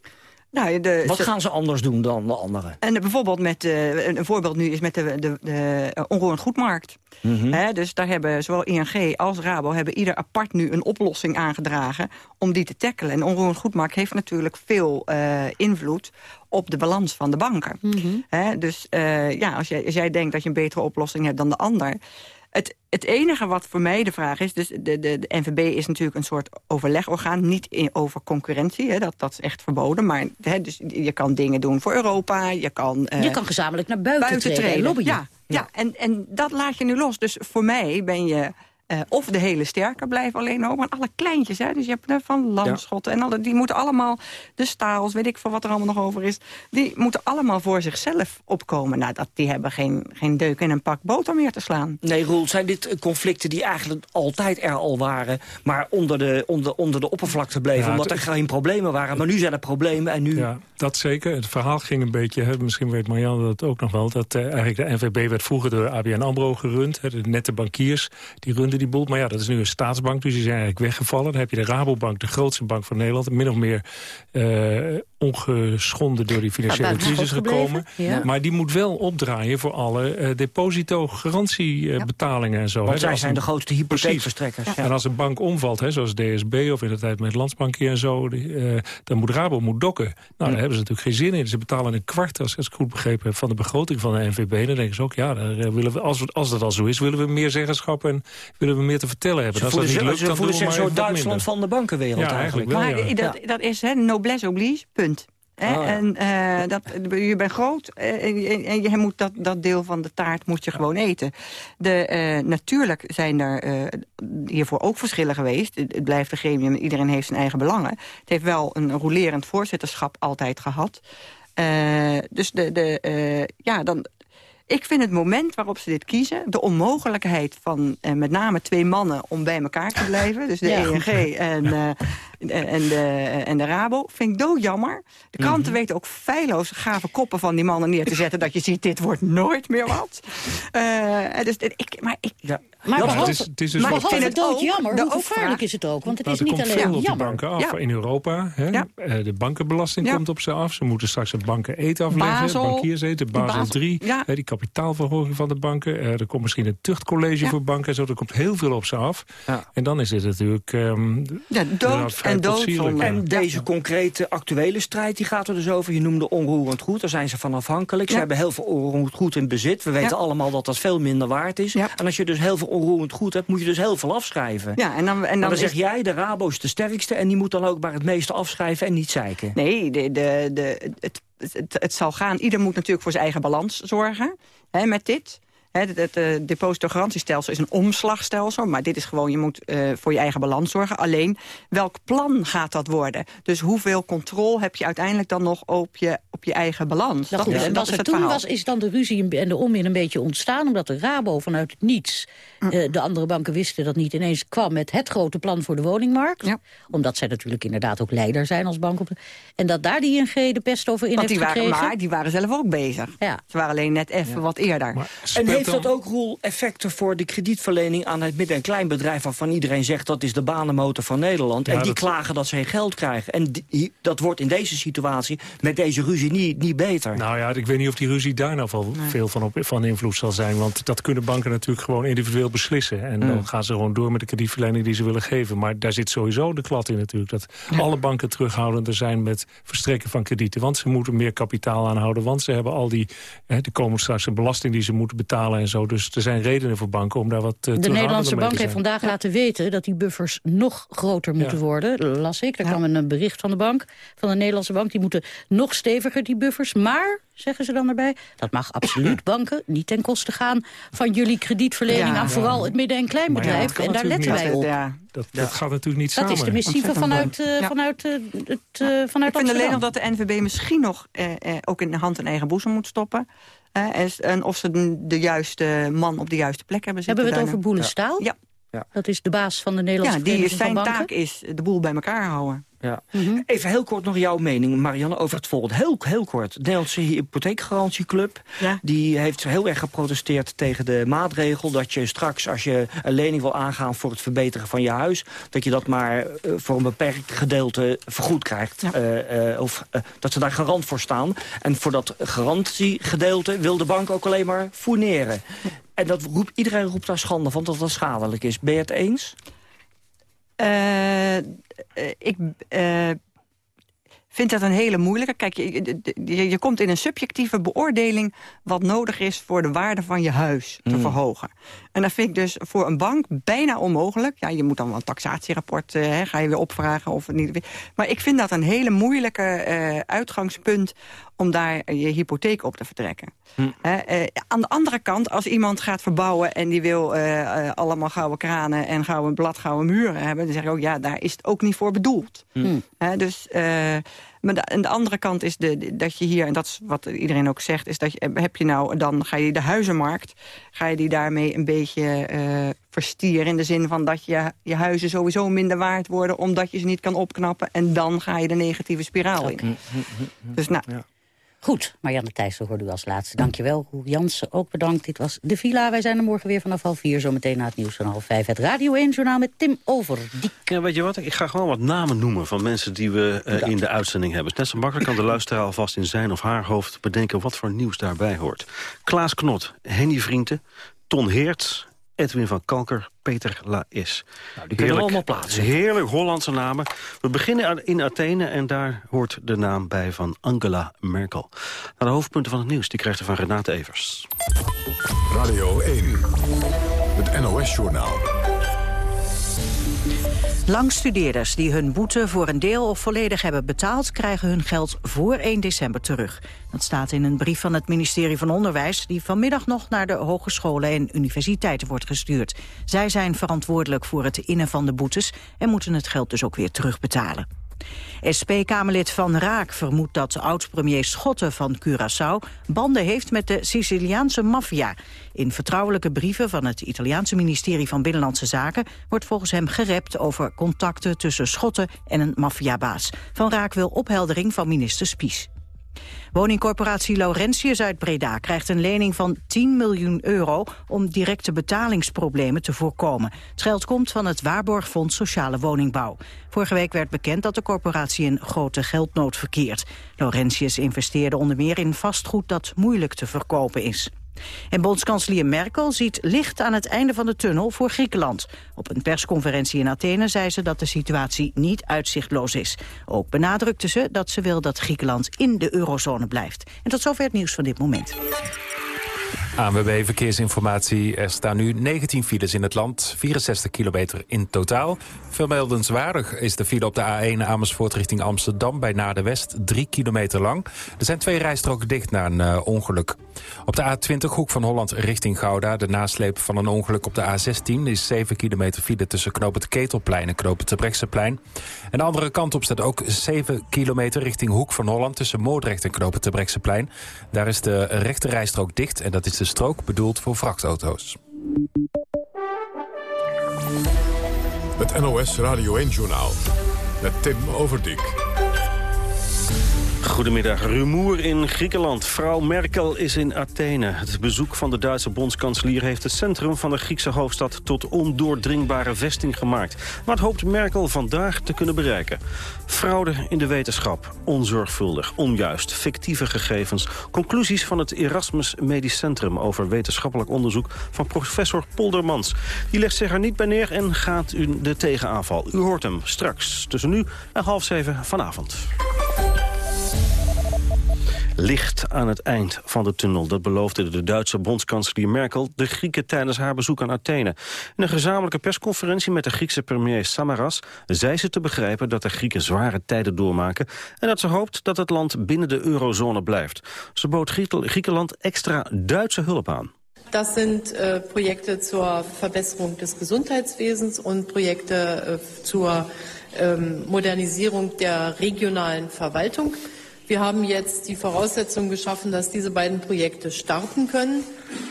Nou, de, Wat gaan ze anders doen dan de anderen? En bijvoorbeeld met, eh, een voorbeeld nu is met de, de, de eh, onroerend goedmarkt. Mhm. Hè, dus daar hebben zowel ING als Rabo hebben ieder apart nu een oplossing aangedragen om die te tackelen. En onroerend goedmarkt heeft natuurlijk veel eh, invloed op de balans van de banken. Hè, dus eh, ja, als jij, als jij denkt dat je een betere oplossing hebt dan de ander... Het, enige wat voor mij de vraag is... dus de, de, de NVB is natuurlijk een soort overlegorgaan... niet in, over concurrentie, hè, dat, dat is echt verboden. Maar hè, dus je kan dingen doen voor Europa. Je kan, uh, je kan gezamenlijk naar buiten, buiten treden, lobbyen. Ja, ja. ja. En, en dat laat je nu los. Dus voor mij ben je uh, of de hele sterke blijven alleen over. En alle kleintjes, hè, dus je hebt uh, van landschotten en alle, die moeten allemaal, de staals, weet ik veel wat er allemaal nog over is. Die moeten allemaal voor zichzelf opkomen. Nou, dat, die hebben geen, geen deuk in een pak boter meer te slaan. Nee, Roel, zijn dit eh, conflicten die eigenlijk altijd er al waren, maar onder de, onder, onder de oppervlakte bleven, omdat er geen problemen waren. Maar nu zijn er problemen en nu... Ja, dat zeker. Het verhaal ging een beetje, hè, misschien weet Marianne dat ook nog wel, dat uh, eigenlijk de NVB werd vroeger door ABN AMRO gerund, hè, de nette bankiers, die runden die boel. Maar ja, dat is nu een staatsbank, dus die zijn eigenlijk weggevallen. Dan heb je de Rabobank, de grootste bank van Nederland... min of meer uh, ongeschonden door die financiële ja, crisis gekomen. Ja. Maar die moet wel opdraaien voor alle uh, deposito-garantiebetalingen en zo. Want zij zijn de grootste hypotheekverstrekkers. Ja. En als een bank omvalt, hè, zoals DSB of in de tijd met Landsbankier en zo... Die, uh, dan moet Rabo moet dokken. Nou, daar hebben ze natuurlijk geen zin in. Ze betalen een kwart, als ik het goed begrepen heb... van de begroting van de NVB. Dan denken ze ook, ja, willen we, als, als dat al zo is... willen we meer zeggenschap en willen we meer te vertellen hebben. Ze voelen, dat ze, voelen zich zo Duitsland van de bankenwereld ja, eigenlijk. eigenlijk maar dat, dat is hè, noblesse oblige, punt. Oh, en uh, dat, je bent groot uh, en, je moet dat, dat deel van de taart moet je gewoon eten. De, uh, natuurlijk zijn er hiervoor ook verschillen geweest. Het, het, blijft een gremium, iedereen heeft zijn eigen belangen. Het heeft wel een rolerend voorzitterschap altijd gehad. dus de, de, ja, dan, ik vind het moment waarop ze dit kiezen... de onmogelijkheid van eh, met name twee mannen om bij elkaar te blijven... dus de ja. ENG en, uh, [LAUGHS] en, de, en de Rabo, vind ik doodjammer. De kranten mm -hmm. weten ook feilloos gave koppen van die mannen neer te zetten... dat je ziet, dit wordt nooit meer wat. Uh, dus ik, maar ik, ja. Maar ja, behalve, het is, het is dus maar ik vind het dood jammer. Hoe gevaarlijk is het ook? Want het nou, is niet alleen jammer. op de banken af ja. in Europa. Hè? Ja. De bankenbelasting komt op ze af. Ze moeten straks een banken eten afleggen. Basel, bankiers eten. Basel, Basel 3. Hè, die kapitaalverhoging van de banken. Uh, er komt misschien een tuchtcollege voor banken. En zo. Er komt heel veel op ze af. En dan is het natuurlijk... Um, ja, dood en deze concrete actuele strijd die gaat er dus over. Je noemde onroerend goed. Daar zijn ze van afhankelijk. Ze hebben heel veel onroerend goed in bezit. We weten allemaal dat dat veel minder waard is. En als je dus heel veel onroerend goed hebt, moet je dus heel veel afschrijven. Ja, en dan, en dan, dan zeg jij, de Rabo is de sterkste... en die moet dan ook maar het meeste afschrijven en niet zeiken. Nee, de, de, de, het, het, het zal gaan. Ieder moet natuurlijk voor zijn eigen balans zorgen hè, met dit. Het, het, het depositogarantiestelsel is een omslagstelsel. Maar dit is gewoon, je moet uh, voor je eigen balans zorgen. Alleen, welk plan gaat dat worden? Dus hoeveel controle heb je uiteindelijk dan nog op je, op je eigen balans? Nou, dat, is, dat is het toen was, is dan de ruzie en de onmin een beetje ontstaan... omdat de Rabo vanuit het niets, uh, de andere banken wisten dat niet... ineens kwam met het grote plan voor de woningmarkt. Ja. Omdat zij natuurlijk inderdaad ook leider zijn als bank. En dat daar die ING de pest over in Want heeft die waren, gekregen. Maar die waren zelf ook bezig. Ja. Ze waren alleen net even ja. wat eerder. Maar heeft dat ook, Roel, effecten voor de kredietverlening aan het midden- en kleinbedrijf... waarvan iedereen zegt dat is de banenmotor van Nederland. Ja, en die dat... klagen dat ze geen geld krijgen. En die, dat wordt in deze situatie met deze ruzie niet, niet beter. Nou ja, ik weet niet of die ruzie daar nou wel nee. veel van, op, van invloed zal zijn. Want dat kunnen banken natuurlijk gewoon individueel beslissen. En mm. dan gaan ze gewoon door met de kredietverlening die ze willen geven. Maar daar zit sowieso de klad in natuurlijk. Dat ja. alle banken terughoudender zijn met verstrekken van kredieten. Want ze moeten meer kapitaal aanhouden. Want ze hebben al die... Hè, er komen straks een belasting die ze moeten betalen en zo. Dus er zijn redenen voor banken om daar wat uh, De Nederlandse bank heeft vandaag ja. laten weten dat die buffers nog groter moeten ja. worden. Las ik. Er kwam een bericht van de bank, van de Nederlandse bank. Die moeten nog steviger, die buffers. Maar, zeggen ze dan erbij, dat mag absoluut [CLEARS THROAT] banken niet ten koste gaan van jullie kredietverlening aan vooral het midden- en kleinbedrijf. en daar letten wij op. Dat, dat gaat natuurlijk niet dat samen. Dat is de missieve vanuit, uh, vanuit, uh, het, uh, vanuit Ik vind alleen nog dat de NVB misschien nog ook in de hand en eigen boezem moet stoppen. En of ze de juiste man op de juiste plek hebben zitten. Hebben we het over Boelestaal? Ja. Ja. Dat is de baas van de Nederlandse Ja, die is, zijn taak is de boel bij elkaar houden. Ja. Mm -hmm. Even heel kort nog jouw mening, Marianne, over het volgende. Heel, heel kort. De Nederlandse Hypotheekgarantieclub... Ja. die heeft heel erg geprotesteerd tegen de maatregel... dat je straks, als je een lening wil aangaan voor het verbeteren van je huis... dat je dat maar uh, voor een beperkt gedeelte vergoed krijgt. Ja. Uh, uh, of dat ze daar garant voor staan. En voor dat garantiegedeelte wil de bank ook alleen maar fourneren. En dat roept, iedereen roept daar schande van dat dat schadelijk is. Ben je het eens? Uh, ik uh, vind dat een hele moeilijke. Kijk, je, je, je, komt in een subjectieve beoordeling... wat nodig is voor de waarde van je huis te hmm. verhogen. En dat vind ik dus voor een bank bijna onmogelijk. Ja, je moet dan wel een taxatierapport uh, ga je weer opvragen. Of niet. Maar ik vind dat een hele moeilijke uh, uitgangspunt om daar je hypotheek op te vertrekken. Hm. Uh, aan de andere kant, als iemand gaat verbouwen... en die wil uh, allemaal gouden kranen en gouden blad, gouden muren hebben... dan zeg ik ook, ja, daar is het ook niet voor bedoeld. Hm. dus... Maar de, de andere kant is de, dat je hier, en dat is wat iedereen ook zegt... is dat je, heb je nou, dan ga je de huizenmarkt... ga je die daarmee een beetje uh, verstieren... in de zin van dat je, je huizen sowieso minder waard worden... omdat je ze niet kan opknappen. En dan ga je de negatieve spiraal in. Hm, hm, hm, dus nou, ja. Goed, Marianne Thijssen hoorde u als laatste. Dankjewel. Roel Jansen ook bedankt. Dit was De Villa. Wij zijn er morgen weer vanaf half vier. Zometeen na het nieuws van half vijf. Het Radio 1 Journaal met Tim Overdiek. Ja, weet je wat? Ik ga gewoon wat namen noemen van mensen die we uh, in de uitzending hebben. Het is net zo makkelijk kan de luisteraar alvast in zijn of haar hoofd bedenken wat voor nieuws daarbij hoort. Klaas Knot, Henny Vrienden, Ton Heerts, Edwin van Kalker, Peter Laes. Nou, die kunnen we allemaal plaatsen. Heerlijk Hollandse namen. We beginnen in Athene en daar hoort de naam bij van Angela Merkel. Naar de hoofdpunten van het nieuws, die krijgt u van Renate Evers. Radio 1, het NOS-journaal. Langstudeerders die hun boete voor een deel of volledig hebben betaald... krijgen hun geld voor 1 december terug. Dat staat in een brief van het ministerie van Onderwijs... die vanmiddag nog naar de hogescholen en universiteiten wordt gestuurd. Zij zijn verantwoordelijk voor het innen van de boetes... en moeten het geld dus ook weer terugbetalen. SP-Kamerlid Van Raak vermoedt dat oud-premier Schotten van Curaçao banden heeft met de Siciliaanse maffia. In vertrouwelijke brieven van het Italiaanse ministerie van Binnenlandse Zaken wordt volgens hem gerept over contacten tussen Schotten en een maffiabaas. Van Raak wil opheldering van minister Spies. Woningcorporatie Laurentius uit Breda krijgt een lening van 10 miljoen euro om directe betalingsproblemen te voorkomen. Het geld komt van het Waarborgfonds Sociale Woningbouw. Vorige week werd bekend dat de corporatie een grote geldnood verkeert. Laurentius investeerde onder meer in vastgoed dat moeilijk te verkopen is. En bondskanselier Merkel ziet licht aan het einde van de tunnel voor Griekenland. Op een persconferentie in Athene zei ze dat de situatie niet uitzichtloos is. Ook benadrukte ze dat ze wil dat Griekenland in de eurozone blijft. En tot zover het nieuws van dit moment. ANWB Verkeersinformatie. Er staan nu 19 files in het land, 64 kilometer in totaal. Vermeldenswaardig is de file op de A1 Amersfoort richting Amsterdam... bij Naar de West, 3 kilometer lang. Er zijn twee rijstroken dicht na een uh, ongeluk. Op de A20 Hoek van Holland richting Gouda... de nasleep van een ongeluk op de A16 is 7 kilometer file... tussen Knoop Ketelplein en Knoop het. En de andere kant op staat ook 7 kilometer richting Hoek van Holland... tussen Moordrecht en Knoop het. Daar is de rechte rijstrook dicht en dat is de de strook bedoeld voor vrachtauto's. Het NOS Radio 1-journaal met Tim Overdijk. Goedemiddag. Rumoer in Griekenland. Vrouw Merkel is in Athene. Het bezoek van de Duitse bondskanselier heeft het centrum van de Griekse hoofdstad tot ondoordringbare vesting gemaakt. Wat hoopt Merkel vandaag te kunnen bereiken? Fraude in de wetenschap. Onzorgvuldig, onjuist, fictieve gegevens. Conclusies van het Erasmus Medisch Centrum over wetenschappelijk onderzoek van professor Poldermans. Die legt zich er niet bij neer en gaat u de tegenaanval. U hoort hem straks tussen nu en half zeven vanavond. Licht aan het eind van de tunnel. Dat beloofde de Duitse bondskanselier Merkel de Grieken tijdens haar bezoek aan Athene. In een gezamenlijke persconferentie met de Griekse premier Samaras zei ze te begrijpen dat de Grieken zware tijden doormaken en dat ze hoopt dat het land binnen de eurozone blijft. Ze bood Griekenland extra Duitse hulp aan. Das sind äh, Projekte zur Verbesserung des Gesundheitswesens und Projekte äh, zur ähm, Modernisierung der regionalen Verwaltung. Wir haben jetzt die Voraussetzungen geschaffen, dass diese beiden Projekte starten können.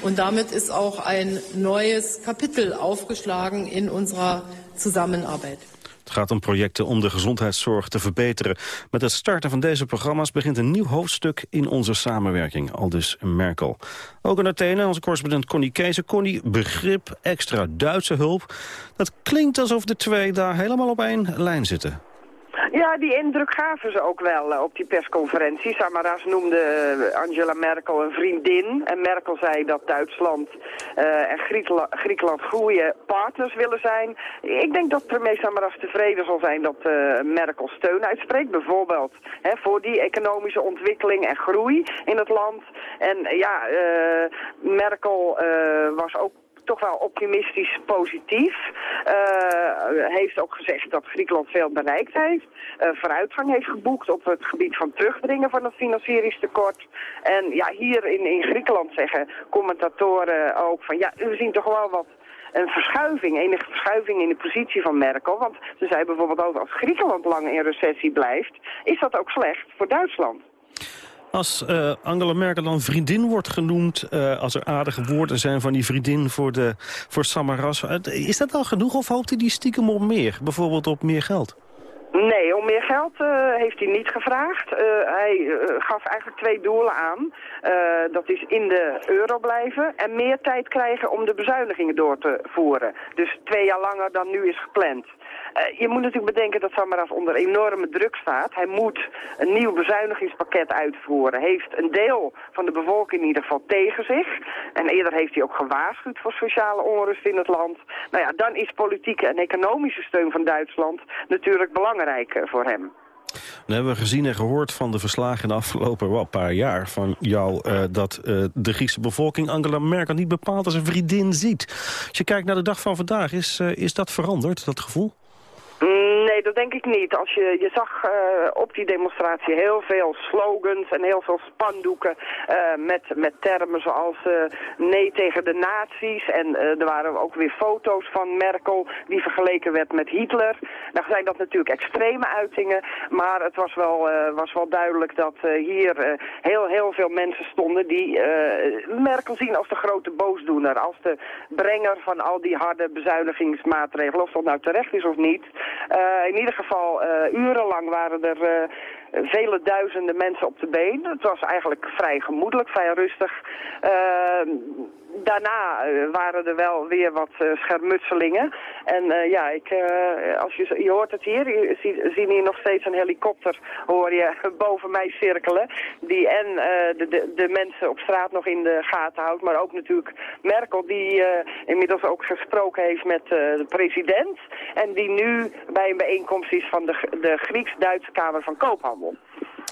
Und damit ist auch ein neues Kapitel aufgeschlagen in unserer Zusammenarbeit. Het gaat om projecten om de gezondheidszorg te verbeteren. Met het starten van deze programma's begint een nieuw hoofdstuk in onze samenwerking, aldus Merkel. Ook in Athene, onze correspondent Connie Kees. Connie, begrip, extra Duitse hulp. Dat klinkt alsof de twee daar helemaal op één lijn zitten. Ja, die indruk gaven ze ook wel op die persconferentie. Samaras noemde Angela Merkel een vriendin. En Merkel zei dat Duitsland en Griekenland goede partners willen zijn. Ik denk dat premier Samaras tevreden zal zijn dat Merkel steun uitspreekt. Bijvoorbeeld hè, voor die economische ontwikkeling en groei in het land. En ja, Merkel was ook toch wel optimistisch positief. Uh, heeft ook gezegd dat Griekenland veel bereikt heeft. Uh, vooruitgang heeft geboekt op het gebied van terugdringen van het financieringstekort. En ja, hier in, in Griekenland zeggen commentatoren ook van ja, we zien toch wel wat een verschuiving, enige verschuiving in de positie van Merkel. Want ze zei bijvoorbeeld ook als Griekenland lang in recessie blijft, is dat ook slecht voor Duitsland. Als uh, Angela Merkel dan vriendin wordt genoemd... Uh, als er aardige woorden zijn van die vriendin voor, de, voor Samaras... is dat al genoeg of hoopt hij die stiekem op meer? Bijvoorbeeld op meer geld? Nee, om meer geld heeft hij niet gevraagd. Hij gaf eigenlijk twee doelen aan. dat is in de euro blijven en meer tijd krijgen om de bezuinigingen door te voeren. Dus twee jaar langer dan nu is gepland. Uh, je moet natuurlijk bedenken dat Samaras onder enorme druk staat. Hij moet een nieuw bezuinigingspakket uitvoeren. Heeft een deel van de bevolking in ieder geval tegen zich. En eerder heeft hij ook gewaarschuwd voor sociale onrust in het land. Nou ja, dan is politieke en economische steun van Duitsland natuurlijk belangrijk uh, voor hem. We hebben gezien en gehoord van de verslagen de afgelopen wel, paar jaar van jou... Uh, dat de Griekse bevolking Angela Merkel niet bepaald als een vriendin ziet. Als je kijkt naar de dag van vandaag, is, is dat veranderd, dat gevoel? Nee, dat denk ik niet. Als je, je zag uh, op die demonstratie heel veel slogans en heel veel spandoeken uh, met, met termen zoals uh, nee tegen de nazi's. En er waren ook weer foto's van Merkel die vergeleken werd met Hitler. Nou zijn dat natuurlijk extreme uitingen, maar het was wel, was wel duidelijk dat hier heel, heel veel mensen stonden die Merkel zien als de grote boosdoener. Als de brenger van al die harde bezuinigingsmaatregelen, of dat nou terecht is of niet... In ieder geval urenlang waren er vele duizenden mensen op de been. Het was eigenlijk vrij gemoedelijk, vrij rustig. Daarna waren er wel weer wat schermutselingen. En ja, ik, als je, je hoort het hier, je ziet, zien hier nog steeds een helikopter, hoor je [LAUGHS] boven mij cirkelen. Die en de, de, de, mensen op straat nog in de gaten houdt, maar ook natuurlijk Merkel, die inmiddels ook gesproken heeft met de president. En die nu bij een bijeenkomst is van de, de Grieks-Duitse Kamer van Koophandel.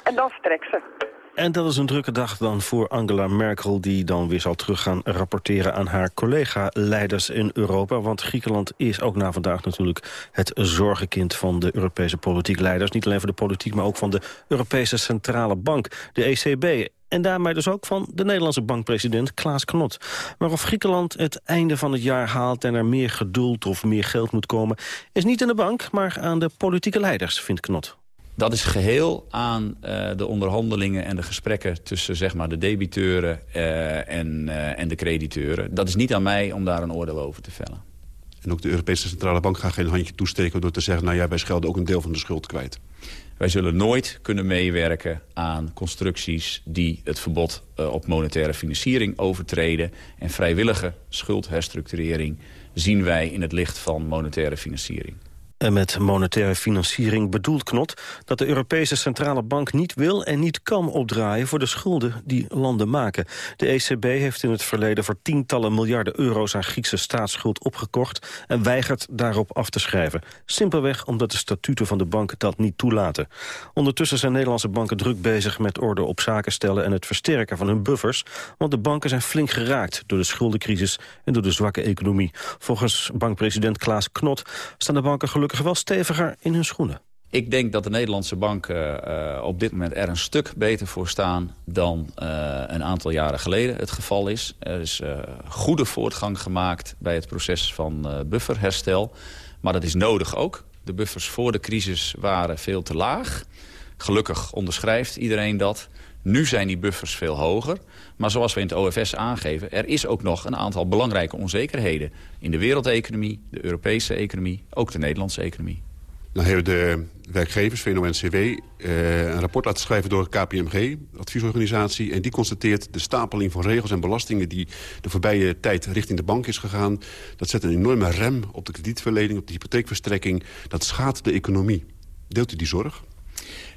En dan vertrekt ze. En dat is een drukke dag dan voor Angela Merkel... die dan weer zal terug gaan rapporteren aan haar collega-leiders in Europa. Want Griekenland is ook na vandaag natuurlijk het zorgenkind... van de Europese politiek leiders. Niet alleen voor de politiek, maar ook van de Europese Centrale Bank, de ECB. En daarmee dus ook van de Nederlandse bankpresident Klaas Knot. Maar of Griekenland het einde van het jaar haalt en er meer geduld of meer geld moet komen... is niet aan de bank, maar aan de politieke leiders, vindt Knot. Dat is geheel aan uh, de onderhandelingen en de gesprekken tussen zeg maar, de debiteuren uh, en, uh, en de crediteuren. Dat is niet aan mij om daar een oordeel over te vellen. En ook de Europese Centrale Bank gaat geen handje toesteken door te zeggen... nou ja, wij schelden ook een deel van de schuld kwijt. Wij zullen nooit kunnen meewerken aan constructies die het verbod op monetaire financiering overtreden. En vrijwillige schuldherstructurering zien wij in het licht van monetaire financiering. En met monetaire financiering bedoelt Knot dat de Europese Centrale Bank niet wil en niet kan opdraaien voor de schulden die landen maken. De ECB heeft in het verleden voor tientallen miljarden euro's aan Griekse staatsschuld opgekocht en weigert daarop af te schrijven. Simpelweg omdat de statuten van de bank dat niet toelaten. Ondertussen zijn Nederlandse banken druk bezig met orde op zaken stellen en het versterken van hun buffers, want de banken zijn flink geraakt door de schuldencrisis en door de zwakke economie. Volgens bankpresident Klaas Knot staan de banken gelukkig wel steviger in hun schoenen. Ik denk dat de Nederlandse banken uh, op dit moment er een stuk beter voor staan... dan uh, een aantal jaren geleden het geval is. Er is goede voortgang gemaakt bij het proces van bufferherstel. Maar dat is nodig ook. De buffers voor de crisis waren veel te laag. Gelukkig onderschrijft iedereen dat. Nu zijn die buffers veel hoger. Maar zoals we in het OFS aangeven... er is ook nog een aantal belangrijke onzekerheden. In de wereldeconomie, de Europese economie, ook de Nederlandse economie. Dan hebben de werkgevers, VNO-NCW, eh, een rapport laten schrijven door KPMG, adviesorganisatie. En die constateert de stapeling van regels en belastingen die de voorbije tijd richting de bank is gegaan. Dat zet een enorme rem op de kredietverlening, op de hypotheekverstrekking. Dat schaadt de economie. Deelt u die zorg?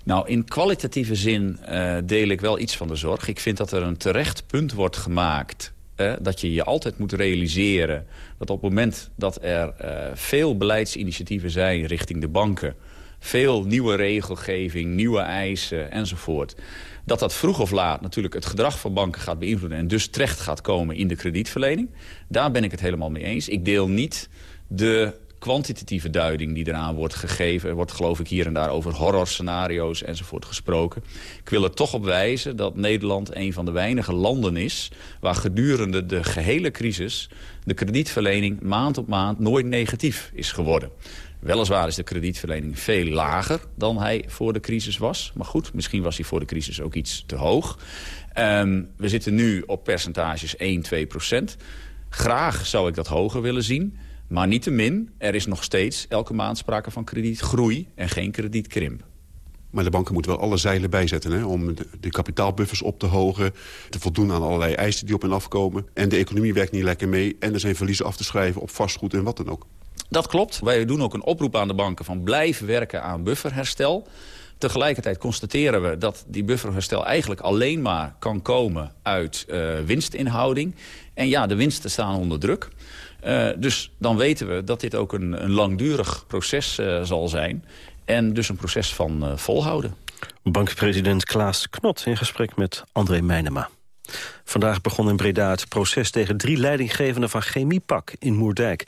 Nou, in kwalitatieve zin uh, deel ik wel iets van de zorg. Ik vind dat er een terecht punt wordt gemaakt... Dat je je altijd moet realiseren dat op het moment dat er uh, veel beleidsinitiatieven zijn richting de banken... veel nieuwe regelgeving, nieuwe eisen enzovoort... dat dat vroeg of laat natuurlijk het gedrag van banken gaat beïnvloeden... en dus terecht gaat komen in de kredietverlening. Daar ben ik het helemaal mee eens. Ik deel niet de kwantitatieve duiding die eraan wordt gegeven. Er wordt geloof ik hier en daar over horrorscenario's enzovoort gesproken. Ik wil er toch op wijzen dat Nederland een van de weinige landen is... waar gedurende de gehele crisis de kredietverlening maand op maand nooit negatief is geworden. Weliswaar is de kredietverlening veel lager dan hij voor de crisis was. Maar goed, misschien was hij voor de crisis ook iets te hoog. Um, we zitten nu op percentages 1, 2 procent. Graag zou ik dat hoger willen zien. Maar niettemin, er is nog steeds elke maand sprake van kredietgroei en geen kredietkrimp. Maar de banken moeten wel alle zeilen bijzetten hè, om de, kapitaalbuffers op te hogen... te voldoen aan allerlei eisen die op en afkomen. En de economie werkt niet lekker mee en er zijn verliezen af te schrijven op vastgoed en wat dan ook. Dat klopt. Wij doen ook een oproep aan de banken van blijf werken aan bufferherstel. Tegelijkertijd constateren we dat die bufferherstel eigenlijk alleen maar kan komen uit uh, winstinhouding. En ja, de winsten staan onder druk. Uh, dus dan weten we dat dit ook een, een langdurig proces uh, zal zijn. En dus een proces van uh, volhouden. Bankpresident Klaas Knot in gesprek met André Meijnema. Vandaag begon in Breda het proces tegen drie leidinggevenden van Chemiepak in Moerdijk.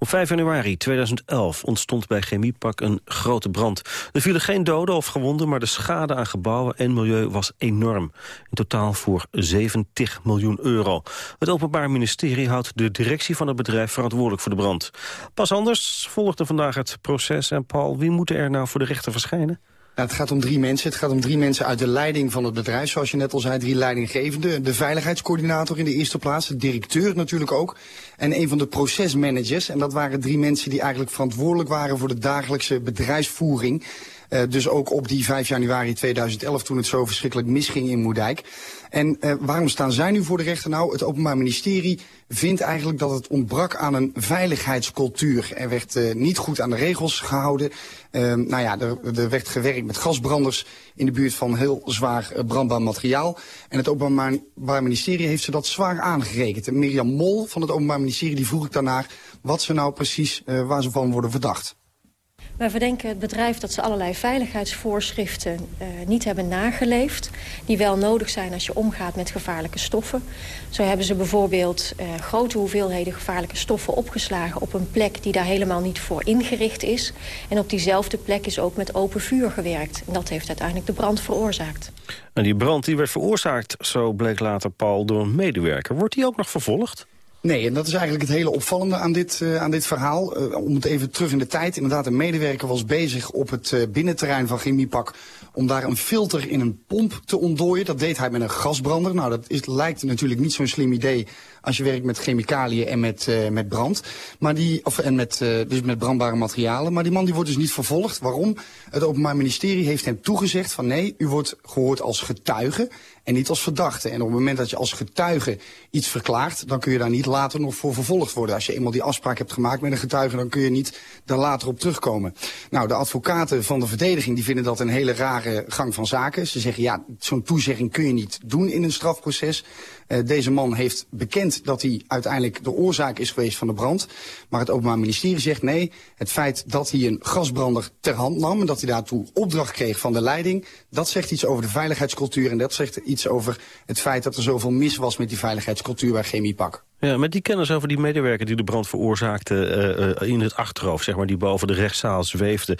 Op 5 januari 2011 ontstond bij Chemiepak een grote brand. Er vielen geen doden of gewonden, maar de schade aan gebouwen en milieu was enorm. In totaal voor 70 miljoen euro. Het Openbaar Ministerie houdt de directie van het bedrijf verantwoordelijk voor de brand. Pas anders volgde vandaag het proces. En Paul, wie moet er nou voor de rechter verschijnen? Nou, het gaat om drie mensen. Het gaat om drie mensen uit de leiding van het bedrijf. Zoals je net al zei, drie leidinggevenden. De veiligheidscoördinator in de eerste plaats. De directeur natuurlijk ook. En een van de procesmanagers. En dat waren drie mensen die eigenlijk verantwoordelijk waren voor de dagelijkse bedrijfsvoering. Uh, dus ook op die 5 januari 2011 toen het zo verschrikkelijk misging in Moerdijk. En uh, waarom staan zij nu voor de rechter? Nou, het Openbaar Ministerie vindt eigenlijk dat het ontbrak aan een veiligheidscultuur. Er werd uh, niet goed aan de regels gehouden. Uh, nou ja, er, er, werd gewerkt met gasbranders in de buurt van heel zwaar brandbaar materiaal. En het Openbaar Ministerie heeft ze dat zwaar aangerekend. En Mirjam Mol van het Openbaar Ministerie die vroeg ik daarnaar wat ze nou precies, waar ze van worden verdacht. Wij verdenken het bedrijf dat ze allerlei veiligheidsvoorschriften uh, niet hebben nageleefd. Die wel nodig zijn als je omgaat met gevaarlijke stoffen. Zo hebben ze bijvoorbeeld uh, grote hoeveelheden gevaarlijke stoffen opgeslagen... op een plek die daar helemaal niet voor ingericht is. En op diezelfde plek is ook met open vuur gewerkt. En dat heeft uiteindelijk de brand veroorzaakt. En die brand die werd veroorzaakt, zo bleek later Paul, door een medewerker. Wordt die ook nog vervolgd? Nee, en dat is eigenlijk het hele opvallende aan dit, uh, aan dit verhaal. Uh, om het even terug in de tijd. Inderdaad, een medewerker was bezig op het uh, binnenterrein van Chemiepak... om daar een filter in een pomp te ontdooien. Dat deed hij met een gasbrander. Nou, dat is, lijkt natuurlijk niet zo'n slim idee als je werkt met chemicaliën en met, met brand. Maar die, of, en met, dus met brandbare materialen. Maar die man die wordt dus niet vervolgd. Waarom? Het Openbaar Ministerie heeft hem toegezegd van nee, u wordt gehoord als getuige en niet als verdachte. En op het moment dat je als getuige iets verklaart, dan kun je daar niet later nog voor vervolgd worden. Als je eenmaal die afspraak hebt gemaakt met een getuige, dan kun je niet daar later op terugkomen. Nou, de advocaten van de verdediging die vinden dat een hele rare gang van zaken. Ze zeggen ja, zo'n toezegging kun je niet doen in een strafproces. Uh, deze man heeft bekend dat hij uiteindelijk de oorzaak is geweest van de brand. Maar het Openbaar Ministerie zegt nee, het feit dat hij een gasbrander ter hand nam... en dat hij daartoe opdracht kreeg van de leiding... dat zegt iets over de veiligheidscultuur en dat zegt iets over het feit dat er zoveel mis was met die veiligheidscultuur bij Chemiepak. Ja, met die kennis over die medewerker die de brand veroorzaakte uh, in het achterhoofd, zeg maar, die boven de rechtszaal zweefde.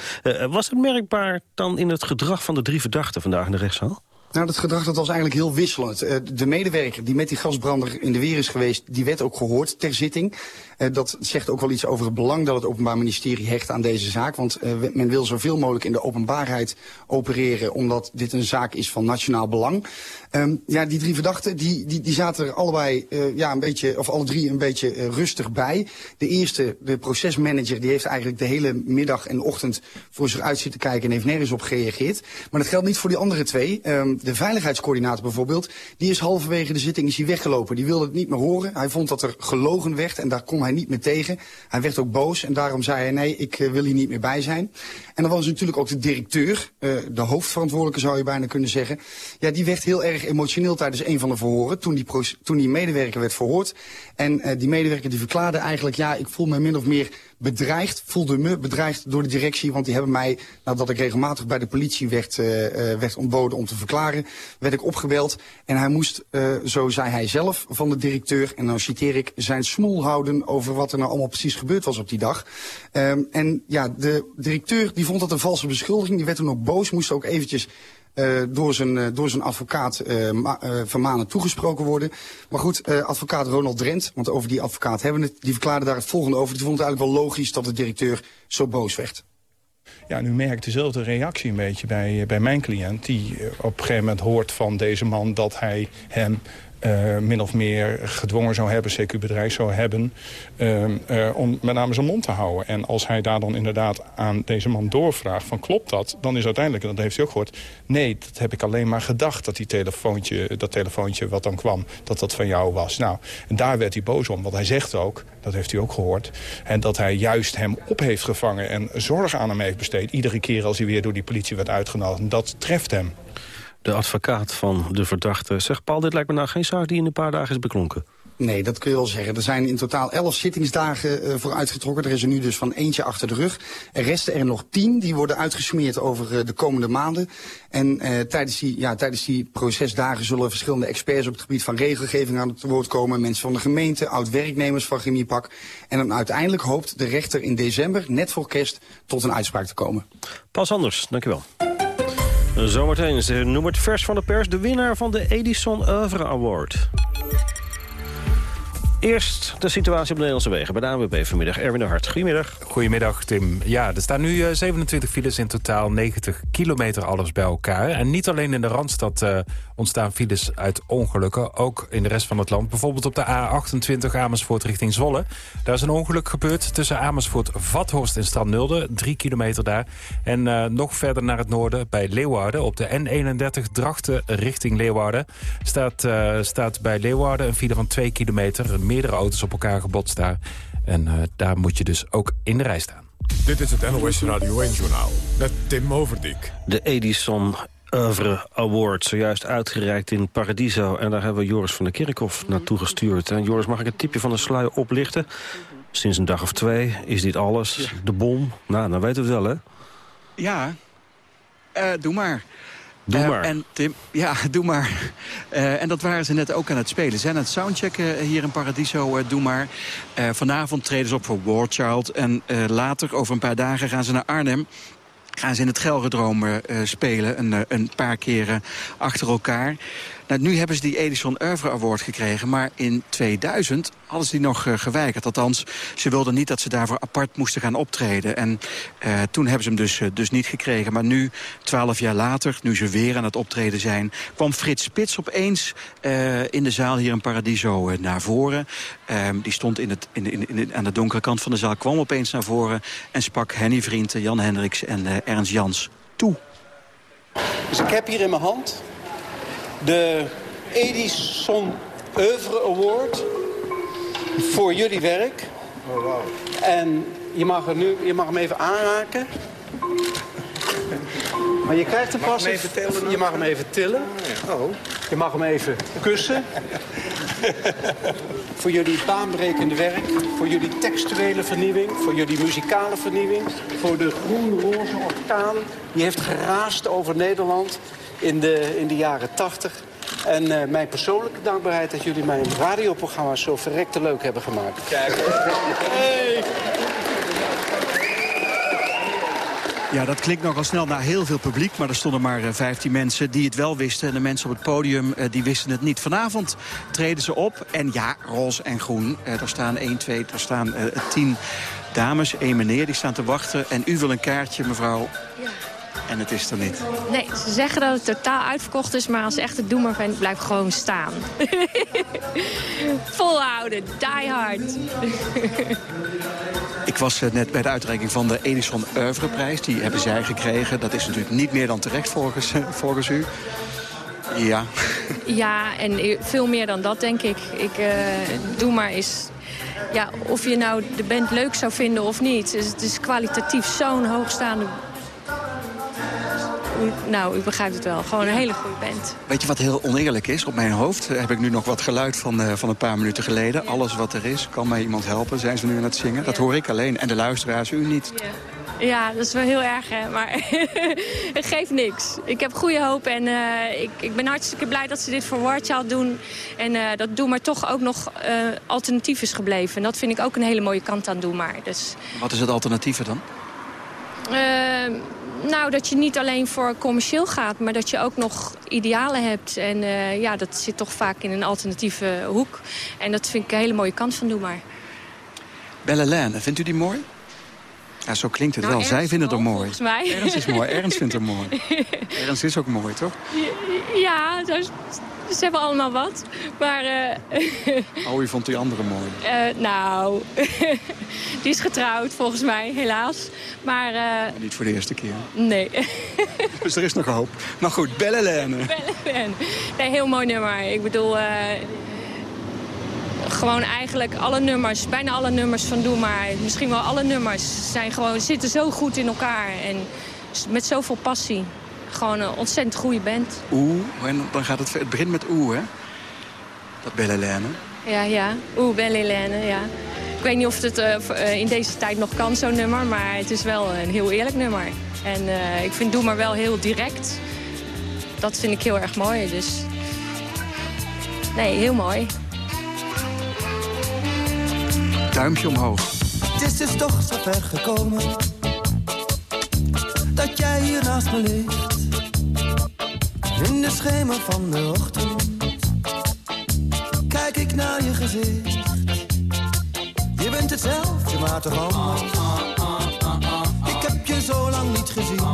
Was het merkbaar dan in het gedrag van de drie verdachten vandaag in de rechtszaal? Nou, dat gedrag dat was eigenlijk heel wisselend. Uh, de medewerker die met die gasbrander in de weer is geweest, die werd ook gehoord ter zitting. Uh, dat zegt ook wel iets over het belang dat het Openbaar Ministerie hecht aan deze zaak. Want uh, men wil zoveel mogelijk in de openbaarheid opereren, omdat dit een zaak is van nationaal belang. Um, ja, die drie verdachten, die, die, die zaten er allebei, ja, een beetje, of alle drie een beetje rustig bij. De eerste, de procesmanager, die heeft eigenlijk de hele middag en ochtend voor zich uit zitten kijken en heeft nergens op gereageerd. Maar dat geldt niet voor die andere twee. Um, de veiligheidscoördinator bijvoorbeeld, die is halverwege de zitting is hij weggelopen. Die wilde het niet meer horen. Hij vond dat er gelogen werd en daar kon hij niet meer tegen. Hij werd ook boos en daarom zei hij nee, ik wil hier niet meer bij zijn. En dan was natuurlijk ook de directeur, de hoofdverantwoordelijke zou je bijna kunnen zeggen. Ja, die werd heel erg emotioneel tijdens een van de verhoren, toen die, toen die medewerker werd verhoord. En die medewerker die verklaarde eigenlijk, ja, ik voel me min of meer bedreigd, voelde me bedreigd door de directie. Want die hebben mij, nadat ik regelmatig bij de politie werd, uh, werd ontboden om te verklaren, werd ik opgebeld. En hij moest, uh, zo zei hij zelf, van de directeur, en dan citeer ik, zijn smoel houden over wat er nou allemaal precies gebeurd was op die dag. Um, en ja, de directeur die vond dat een valse beschuldiging. Die werd toen ook boos, moest ook eventjes uh, door, zijn, uh, door zijn advocaat uh, vermanen toegesproken worden. Maar goed, advocaat Ronald Drent, want over die advocaat hebben we het, die verklaarde daar het volgende over. Die vond het eigenlijk wel logisch dat de directeur zo boos werd. Ja, nu merkt dezelfde reactie een beetje bij, bij mijn cliënt... die op een gegeven moment hoort van deze man dat hij hem uh, min of meer gedwongen zou hebben, CQ bedrijf zou hebben... Uh, uh, om met name zijn mond te houden. En als hij daar dan inderdaad aan deze man doorvraagt van klopt dat... dan is uiteindelijk, en dat heeft hij ook gehoord... nee, dat heb ik alleen maar gedacht, dat die telefoontje, dat telefoontje wat dan kwam... dat dat van jou was. Nou, en daar werd hij boos om, want hij zegt ook, dat heeft hij ook gehoord... en dat hij juist hem op heeft gevangen en zorg aan hem heeft besteed... iedere keer als hij weer door die politie werd uitgenodigd. En dat treft hem de advocaat van de verdachte. Zegt Paul, dit lijkt me nou geen zaak die in een paar dagen is beklonken. Nee, dat kun je wel zeggen. Er zijn in totaal elf zittingsdagen uh, voor uitgetrokken. Er is er nu dus van eentje achter de rug. Er resten er nog tien. Die worden uitgesmeerd over uh, de komende maanden. En uh, tijdens, die, ja, tijdens die procesdagen zullen verschillende experts op het gebied van regelgeving aan het woord komen. Mensen van de gemeente, oud-werknemers van Chemiepak. En dan uiteindelijk hoopt de rechter in december, net voor kerst, tot een uitspraak te komen. Pas anders, dankjewel. Zometeen noem het vers van de pers de winnaar van de Edison Oeuvre Award. Eerst de situatie op de Nederlandse wegen bij de ANWB vanmiddag. Erwin de Hart, goedemiddag. Goedemiddag, Tim. Ja, er staan nu uh, 27 files in totaal, 90 kilometer alles bij elkaar. En niet alleen in de Randstad uh, ontstaan files uit ongelukken, ook in de rest van het land. Bijvoorbeeld op de A28 Amersfoort richting Zwolle. Daar is een ongeluk gebeurd tussen Amersfoort-Vathorst en Strandnulde, 3 kilometer daar. En uh, nog verder naar het noorden bij Leeuwarden, op de N31 Drachten richting Leeuwarden... staat, staat bij Leeuwarden een file van 2 kilometer meerdere auto's op elkaar gebotst daar. En uh, daar moet je dus ook in de rij staan. Dit is het NOS Radio 1-journaal met Tim Overdijk. De Edison Oeuvre Award, zojuist uitgereikt in Paradiso. En daar hebben we Joris van der Kerkhof naartoe gestuurd. En Joris, mag ik het tipje van de sluier oplichten? Sinds een dag of twee is dit alles. Ja. De bom. Nou, dan weten we het wel, hè? Ja, uh, doe maar. Doe maar. Uh, en Tim, ja, [LAUGHS] doe maar. Uh, en dat waren ze net ook aan het spelen. Ze zijn aan het soundchecken hier in Paradiso, uh, doe maar. vanavond treden ze op voor War Child. En later, over een paar dagen, gaan ze naar Arnhem gaan ze in het Gelredroom uh, spelen. Een, een paar keren achter elkaar. Nou, nu hebben ze die Edison Oeuvre Award gekregen. Maar in 2000 hadden ze die nog uh, geweigerd. Althans, ze wilden niet dat ze daarvoor apart moesten gaan optreden. En uh, toen hebben ze hem dus, uh, dus niet gekregen. Maar nu, twaalf jaar later, nu ze weer aan het optreden zijn... kwam Frits Spits opeens in de zaal hier in Paradiso naar voren. Ehm, die stond in het, in, in, in, aan de donkere kant van de zaal, kwam opeens naar voren... en sprak Henny Vrienden, Jan Hendricks en Ernst Jans toe. Dus ik heb hier in mijn hand de Edison Oeuvre Award voor jullie werk. Oh, wow. En je mag, er nu, je mag hem even aanraken. Maar je krijgt hem pas... Even tillen, je mag hem even tillen. Oh. Je mag hem even kussen. [LAUGHS] voor jullie baanbrekende werk. Voor jullie textuele vernieuwing. Voor jullie muzikale vernieuwing. Voor de groen-roze orkaan. Die heeft geraast over Nederland in de, in de jaren tachtig. En uh, mijn persoonlijke dankbaarheid dat jullie mijn radioprogramma zo verrekte leuk hebben gemaakt. Kijk. Hey. Ja, dat klinkt nogal snel naar heel veel publiek. Maar er stonden maar 15 mensen die het wel wisten. En de mensen op het podium die wisten het niet. Vanavond treden ze op. En ja, roze en groen. er staan 1, 2, er staan 10 dames, één meneer. Die staan te wachten. En u wil een kaartje, mevrouw. En het is er niet. Nee, ze zeggen dat het totaal uitverkocht is, maar als echt het doemer bent, blijf gewoon staan. [LAUGHS] Volhouden, die hard. Ik was net bij de uitreiking van de Edison Oeuvreprijs. Die hebben zij gekregen. Dat is natuurlijk niet meer dan terecht volgens, volgens u. Ja. [LAUGHS] Ja, en veel meer dan dat, denk ik. Ik uh, doe maar eens... Ja, of je nou de band leuk zou vinden of niet. Dus het is kwalitatief zo'n hoogstaande... Nou, u begrijpt het wel. Gewoon een hele goede band. Weet je wat heel oneerlijk is? Op mijn hoofd heb ik nu nog wat geluid van, uh, van een paar minuten geleden. Alles wat er is, kan mij iemand helpen, zijn ze nu aan het zingen. Dat hoor ik alleen. En de luisteraars, u niet. Ja. Ja, dat is wel heel erg, hè. Maar [LAUGHS] het geeft niks. Ik heb goede hoop en uh, ik, ik ben hartstikke blij dat ze dit voor Warchild doen. En uh, dat Doe Maar toch ook nog alternatief is gebleven. En dat vind ik ook een hele mooie kant aan Doe Maar. Dus... Wat is het alternatieve dan? Nou, dat je niet alleen voor commercieel gaat, maar dat je ook nog idealen hebt. En ja, dat zit toch vaak in een alternatieve hoek. En dat vind ik een hele mooie kant van Doe Maar. Belle vindt u die mooi? Ja, zo klinkt het nou, wel. Zij vinden het ook mooi. Volgens mij. Ernst is mooi. Ernst vindt het mooi. [LAUGHS] Ernst is ook mooi, toch? Ja, ze hebben allemaal wat. Maar... Uh, oh, u vond die andere mooi? Uh, nou, [LAUGHS] die is getrouwd volgens mij, helaas. Maar... Uh, Niet voor de eerste keer? Nee. [LAUGHS] dus er is nog hoop. Maar goed, Bellelene. Bellelene. Nee, heel mooi nummer. Ik bedoel gewoon eigenlijk alle nummers, bijna alle nummers van Doe Maar, misschien wel alle nummers, zijn gewoon, zitten zo goed in elkaar. En met zoveel passie. Gewoon een ontzettend goede band. Oeh, en dan gaat het, het begint met oeh, hè? Dat Belle Ja, ja. Oeh, Belle ja. Ik weet niet of het uh, in deze tijd nog kan, zo'n nummer. Maar het is wel een heel eerlijk nummer. En uh, ik vind Doe Maar wel heel direct. Dat vind ik heel erg mooi, dus... Nee, heel mooi. Omhoog. Het is dus toch zo ver gekomen dat jij hier naast me ligt. In de schemer van de ochtend kijk ik naar je gezicht. Je bent hetzelfde, maar toch anders. Ik heb je zo lang niet gezien.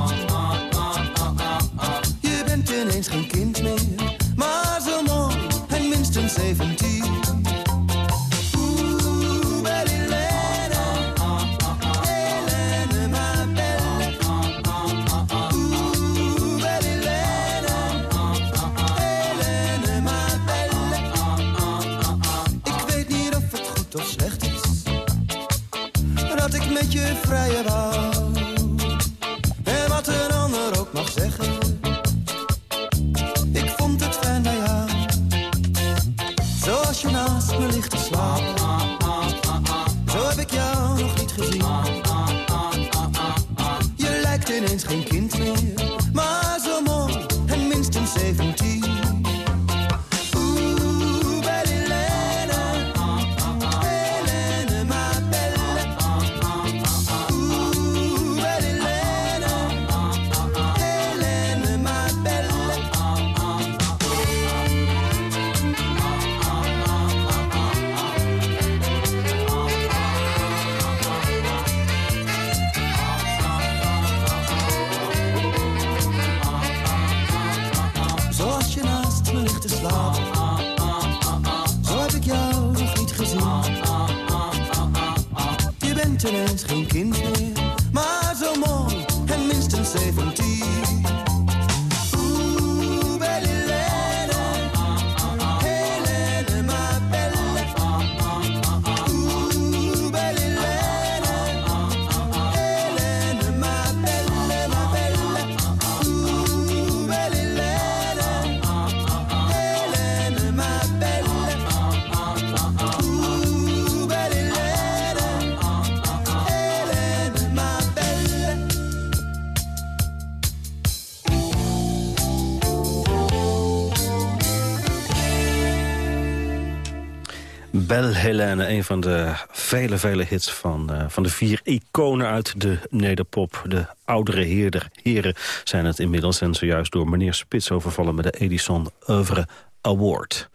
Belle Helene, een van de vele, vele hits van, eh, van de vier iconen uit de nederpop. De oudere heerder, heren zijn het inmiddels en zojuist door meneer Spits overvallen met de Edison Oeuvre Award.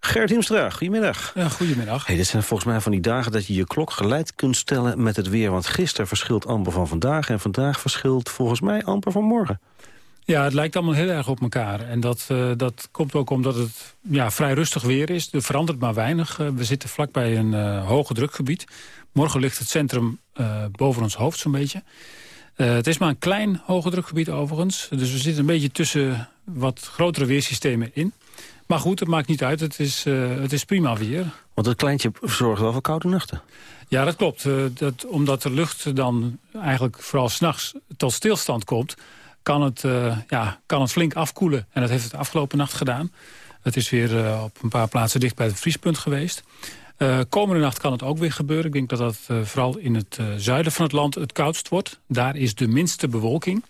Gert Hiemstra, goedemiddag. Ja, goedemiddag. Hey, dit zijn volgens mij van die dagen dat je je klok geleid kunt stellen met het weer. Want gisteren verschilt amper van vandaag en vandaag verschilt volgens mij amper van morgen. Ja, het lijkt allemaal heel erg op elkaar. En dat, uh, dat komt ook omdat het ja, vrij rustig weer is. Er verandert maar weinig. Uh, we zitten vlakbij een uh, hoge drukgebied. Morgen ligt het centrum boven ons hoofd zo'n beetje. het is maar een klein hoge drukgebied overigens. Dus we zitten een beetje tussen wat grotere weersystemen in. Maar goed, het maakt niet uit. Het is, het is prima weer. Want het kleintje zorgt wel voor koude nachten. Ja, dat klopt. dat, omdat de lucht dan eigenlijk vooral s'nachts tot stilstand komt... Kan het, ja, kan het flink afkoelen. En dat heeft het afgelopen nacht gedaan. Het is weer op een paar plaatsen dicht bij het vriespunt geweest. Uh, komende nacht kan het ook weer gebeuren. Ik denk dat dat vooral in het zuiden van het land het koudst wordt. Daar is de minste bewolking.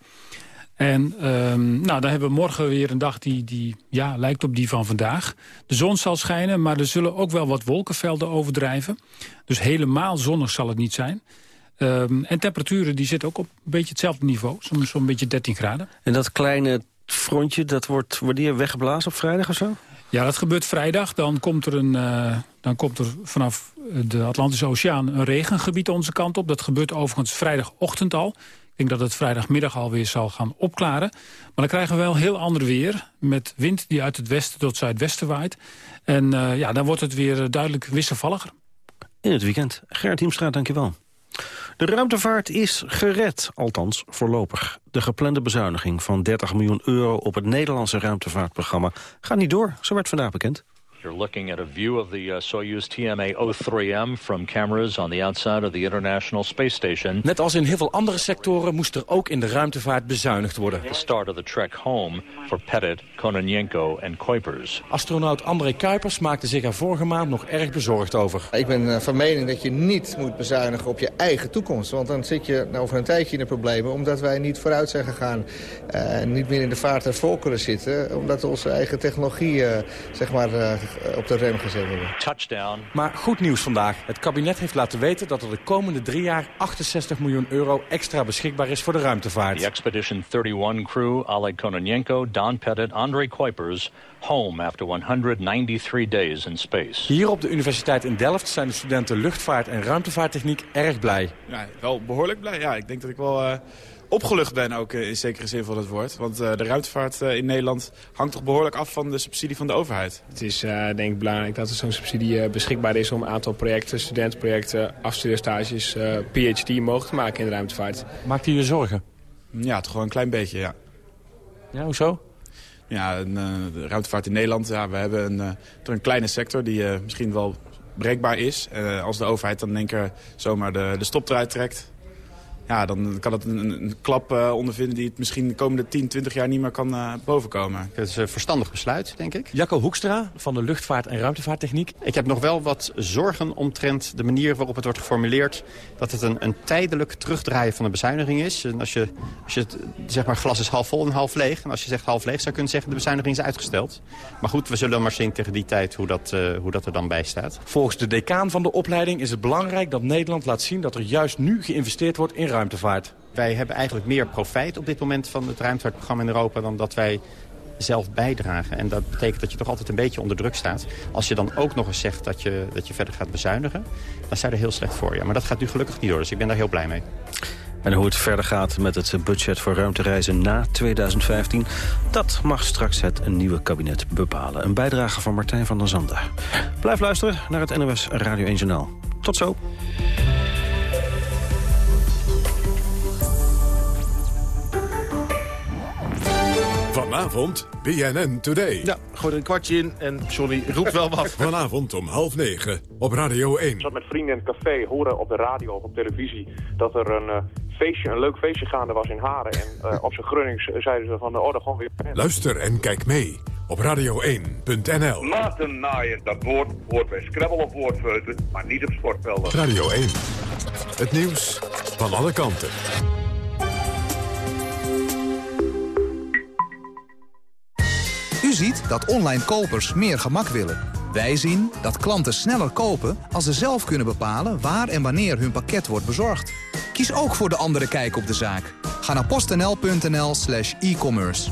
En um, nou, dan hebben we morgen weer een dag die, die ja, lijkt op die van vandaag. De zon zal schijnen, maar er zullen ook wel wat wolkenvelden overdrijven. Dus helemaal zonnig zal het niet zijn. Um, en temperaturen die zitten ook op een beetje hetzelfde niveau. Zo'n zo beetje 13 graden. En dat kleine frontje, dat wordt wanneer weggeblazen op vrijdag of zo? Ja, dat gebeurt vrijdag. Dan komt er, een, uh, dan komt er vanaf de Atlantische Oceaan een regengebied onze kant op. Dat gebeurt overigens vrijdagochtend al. Ik denk dat het vrijdagmiddag alweer zal gaan opklaren. Maar dan krijgen we wel heel ander weer. Met wind die uit het westen tot zuidwesten waait. En uh, ja, dan wordt het weer duidelijk wisselvalliger. In het weekend. Gerrit Hiemstra, dankjewel. De ruimtevaart is gered, althans voorlopig. De geplande bezuiniging van 30 miljoen euro op het Nederlandse ruimtevaartprogramma gaat niet door, zo werd vandaag bekend. You're looking at a view of the uh, Soyuz TMA-03M from cameras on the outside of the International Space Station. Net als in heel veel andere sectoren moest er ook in de ruimtevaart bezuinigd worden. The start of the trek home for Pettit, Kononenko en Kuipers. Astronaut André Kuipers maakte zich er vorige maand nog erg bezorgd over. Ik ben van mening dat je niet moet bezuinigen op je eigen toekomst. Want dan zit je over een tijdje in de problemen. Omdat wij niet vooruit zijn gegaan. Uh, niet meer in de vaart en vol kunnen zitten. Omdat onze eigen technologie uh, zeg maar, uh, op de rem gezet hebben. Touchdown. Maar goed nieuws vandaag. Het kabinet heeft laten weten dat er de komende drie jaar 68 miljoen euro extra beschikbaar is voor de ruimtevaart. The Expedition 31 crew, Oleg Kononenko, Don Pettit, André Kuipers, home after 193 days in space. Hier op de Universiteit in Delft zijn de studenten luchtvaart en ruimtevaarttechniek erg blij. Ja, wel behoorlijk blij. Ja, ik denk dat ik wel... Uh opgelucht ben ook in zekere zin van het woord. Want uh, de ruimtevaart uh, in Nederland hangt toch behoorlijk af van de subsidie van de overheid. Het is uh, denk ik belangrijk dat er zo'n subsidie beschikbaar is om een aantal projecten, studentenprojecten, afstudeerstages, PhD mogelijk te maken in de ruimtevaart. Maakt u je zorgen? Ja, toch wel een klein beetje, ja. Ja, hoezo? Ja, een, de ruimtevaart in Nederland, ja, we hebben een, een kleine sector die misschien wel breekbaar is. als de overheid dan denk ik zomaar de, de stop eruit trekt ja, dan kan het een, een klap uh, ondervinden die het misschien de komende 10, 20 jaar niet meer kan uh, bovenkomen. Het is een verstandig besluit, denk ik. Jacco Hoekstra van de Luchtvaart- en Ruimtevaarttechniek. Ik heb nog wel wat zorgen omtrent de manier waarop het wordt geformuleerd. Dat het een, een tijdelijk terugdraaien van de bezuiniging is. En als je, als je het, zeg maar, glas is half vol en half leeg. En als je zegt half leeg, zou je kunnen zeggen de bezuiniging is uitgesteld. Maar goed, we zullen maar zien tegen die tijd hoe dat, uh, hoe dat er dan bij staat. Volgens de decaan van de opleiding is het belangrijk dat Nederland laat zien dat er juist nu geïnvesteerd wordt in ruimtevaart. Wij hebben eigenlijk meer profijt op dit moment van het ruimtevaartprogramma in Europa... dan dat wij zelf bijdragen. En dat betekent dat je toch altijd een beetje onder druk staat. Als je dan ook nog eens zegt dat je, dat je verder gaat bezuinigen... dan sta je er heel slecht voor. Ja. Maar dat gaat nu gelukkig niet door, dus ik ben daar heel blij mee. En hoe het verder gaat met het budget voor ruimtereizen na 2015... dat mag straks het nieuwe kabinet bepalen. Een bijdrage van Martijn van der Zanden. Blijf luisteren naar het NOS Radio 1 Journaal. Tot zo. Vanavond BNN Today. Ja, gooi er een kwartje in en Johnny roept wel wat. [LAUGHS] Vanavond om half negen op Radio 1. Ik zat met vrienden in het café, horen op de radio of op televisie... dat er een, uh, feestje, een leuk feestje gaande was in Haren. En uh, op zijn grunnings zeiden ze van, oh, dan gewoon weer... Luister en kijk mee op radio1.nl. Maarten naaien, dat woord hoort bij Scrabble of woordfeuten, maar niet op sportvelden. Radio 1, het nieuws van alle kanten. Ziet dat online kopers meer gemak willen. Wij zien dat klanten sneller kopen als ze zelf kunnen bepalen waar en wanneer hun pakket wordt bezorgd. Kies ook voor de andere kijk op de zaak. Ga naar postnl.nl slash e-commerce.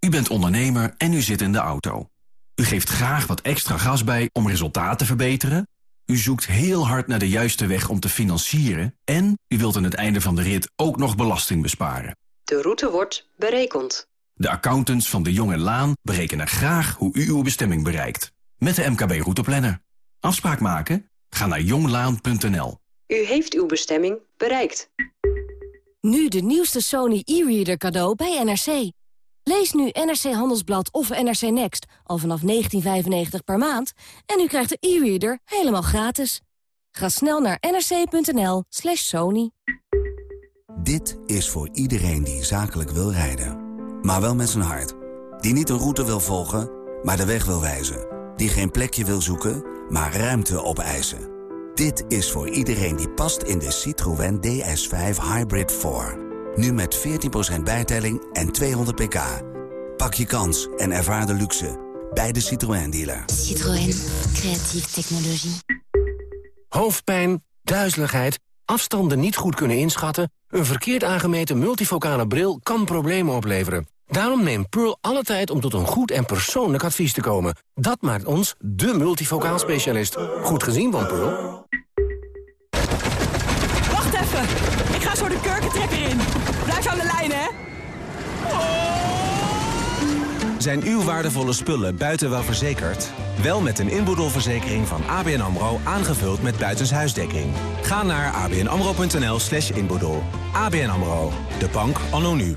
U bent ondernemer en u zit in de auto. U geeft graag wat extra gas bij om resultaten te verbeteren. U zoekt heel hard naar de juiste weg om te financieren. En u wilt aan het einde van de rit ook nog belasting besparen. De route wordt berekend. De accountants van de Jong Laan berekenen graag hoe u uw bestemming bereikt. Met de MKB Routeplanner. Afspraak maken? Ga naar jonglaan.nl. U heeft uw bestemming bereikt. Nu de nieuwste Sony e-reader cadeau bij NRC. Lees nu NRC Handelsblad of NRC Next al vanaf 19,95 per maand... en u krijgt de e-reader helemaal gratis. Ga snel naar nrc.nl slash sony. Dit is voor iedereen die zakelijk wil rijden. Maar wel met zijn hart. Die niet een route wil volgen, maar de weg wil wijzen. Die geen plekje wil zoeken, maar ruimte opeisen. Dit is voor iedereen die past in de Citroën DS5 Hybrid 4. Nu met 14% bijtelling en 200 pk. Pak je kans en ervaar de luxe bij de Citroën dealer. Citroën, creatieve technologie. Hoofdpijn, duizeligheid, afstanden niet goed kunnen inschatten... een verkeerd aangemeten multifocale bril kan problemen opleveren. Daarom neemt Pearl alle tijd om tot een goed en persoonlijk advies te komen. Dat maakt ons de multifocaal specialist. Goed gezien van Pearl. Wacht even. Ik ga zo de kurkentrekker in. Blijf aan de lijn, hè. Zijn uw waardevolle spullen buiten wel verzekerd? Wel met een inboedelverzekering van ABN AMRO aangevuld met buitenshuisdekking. Ga naar abnamro.nl slash inboedel. ABN AMRO, de bank anno nu.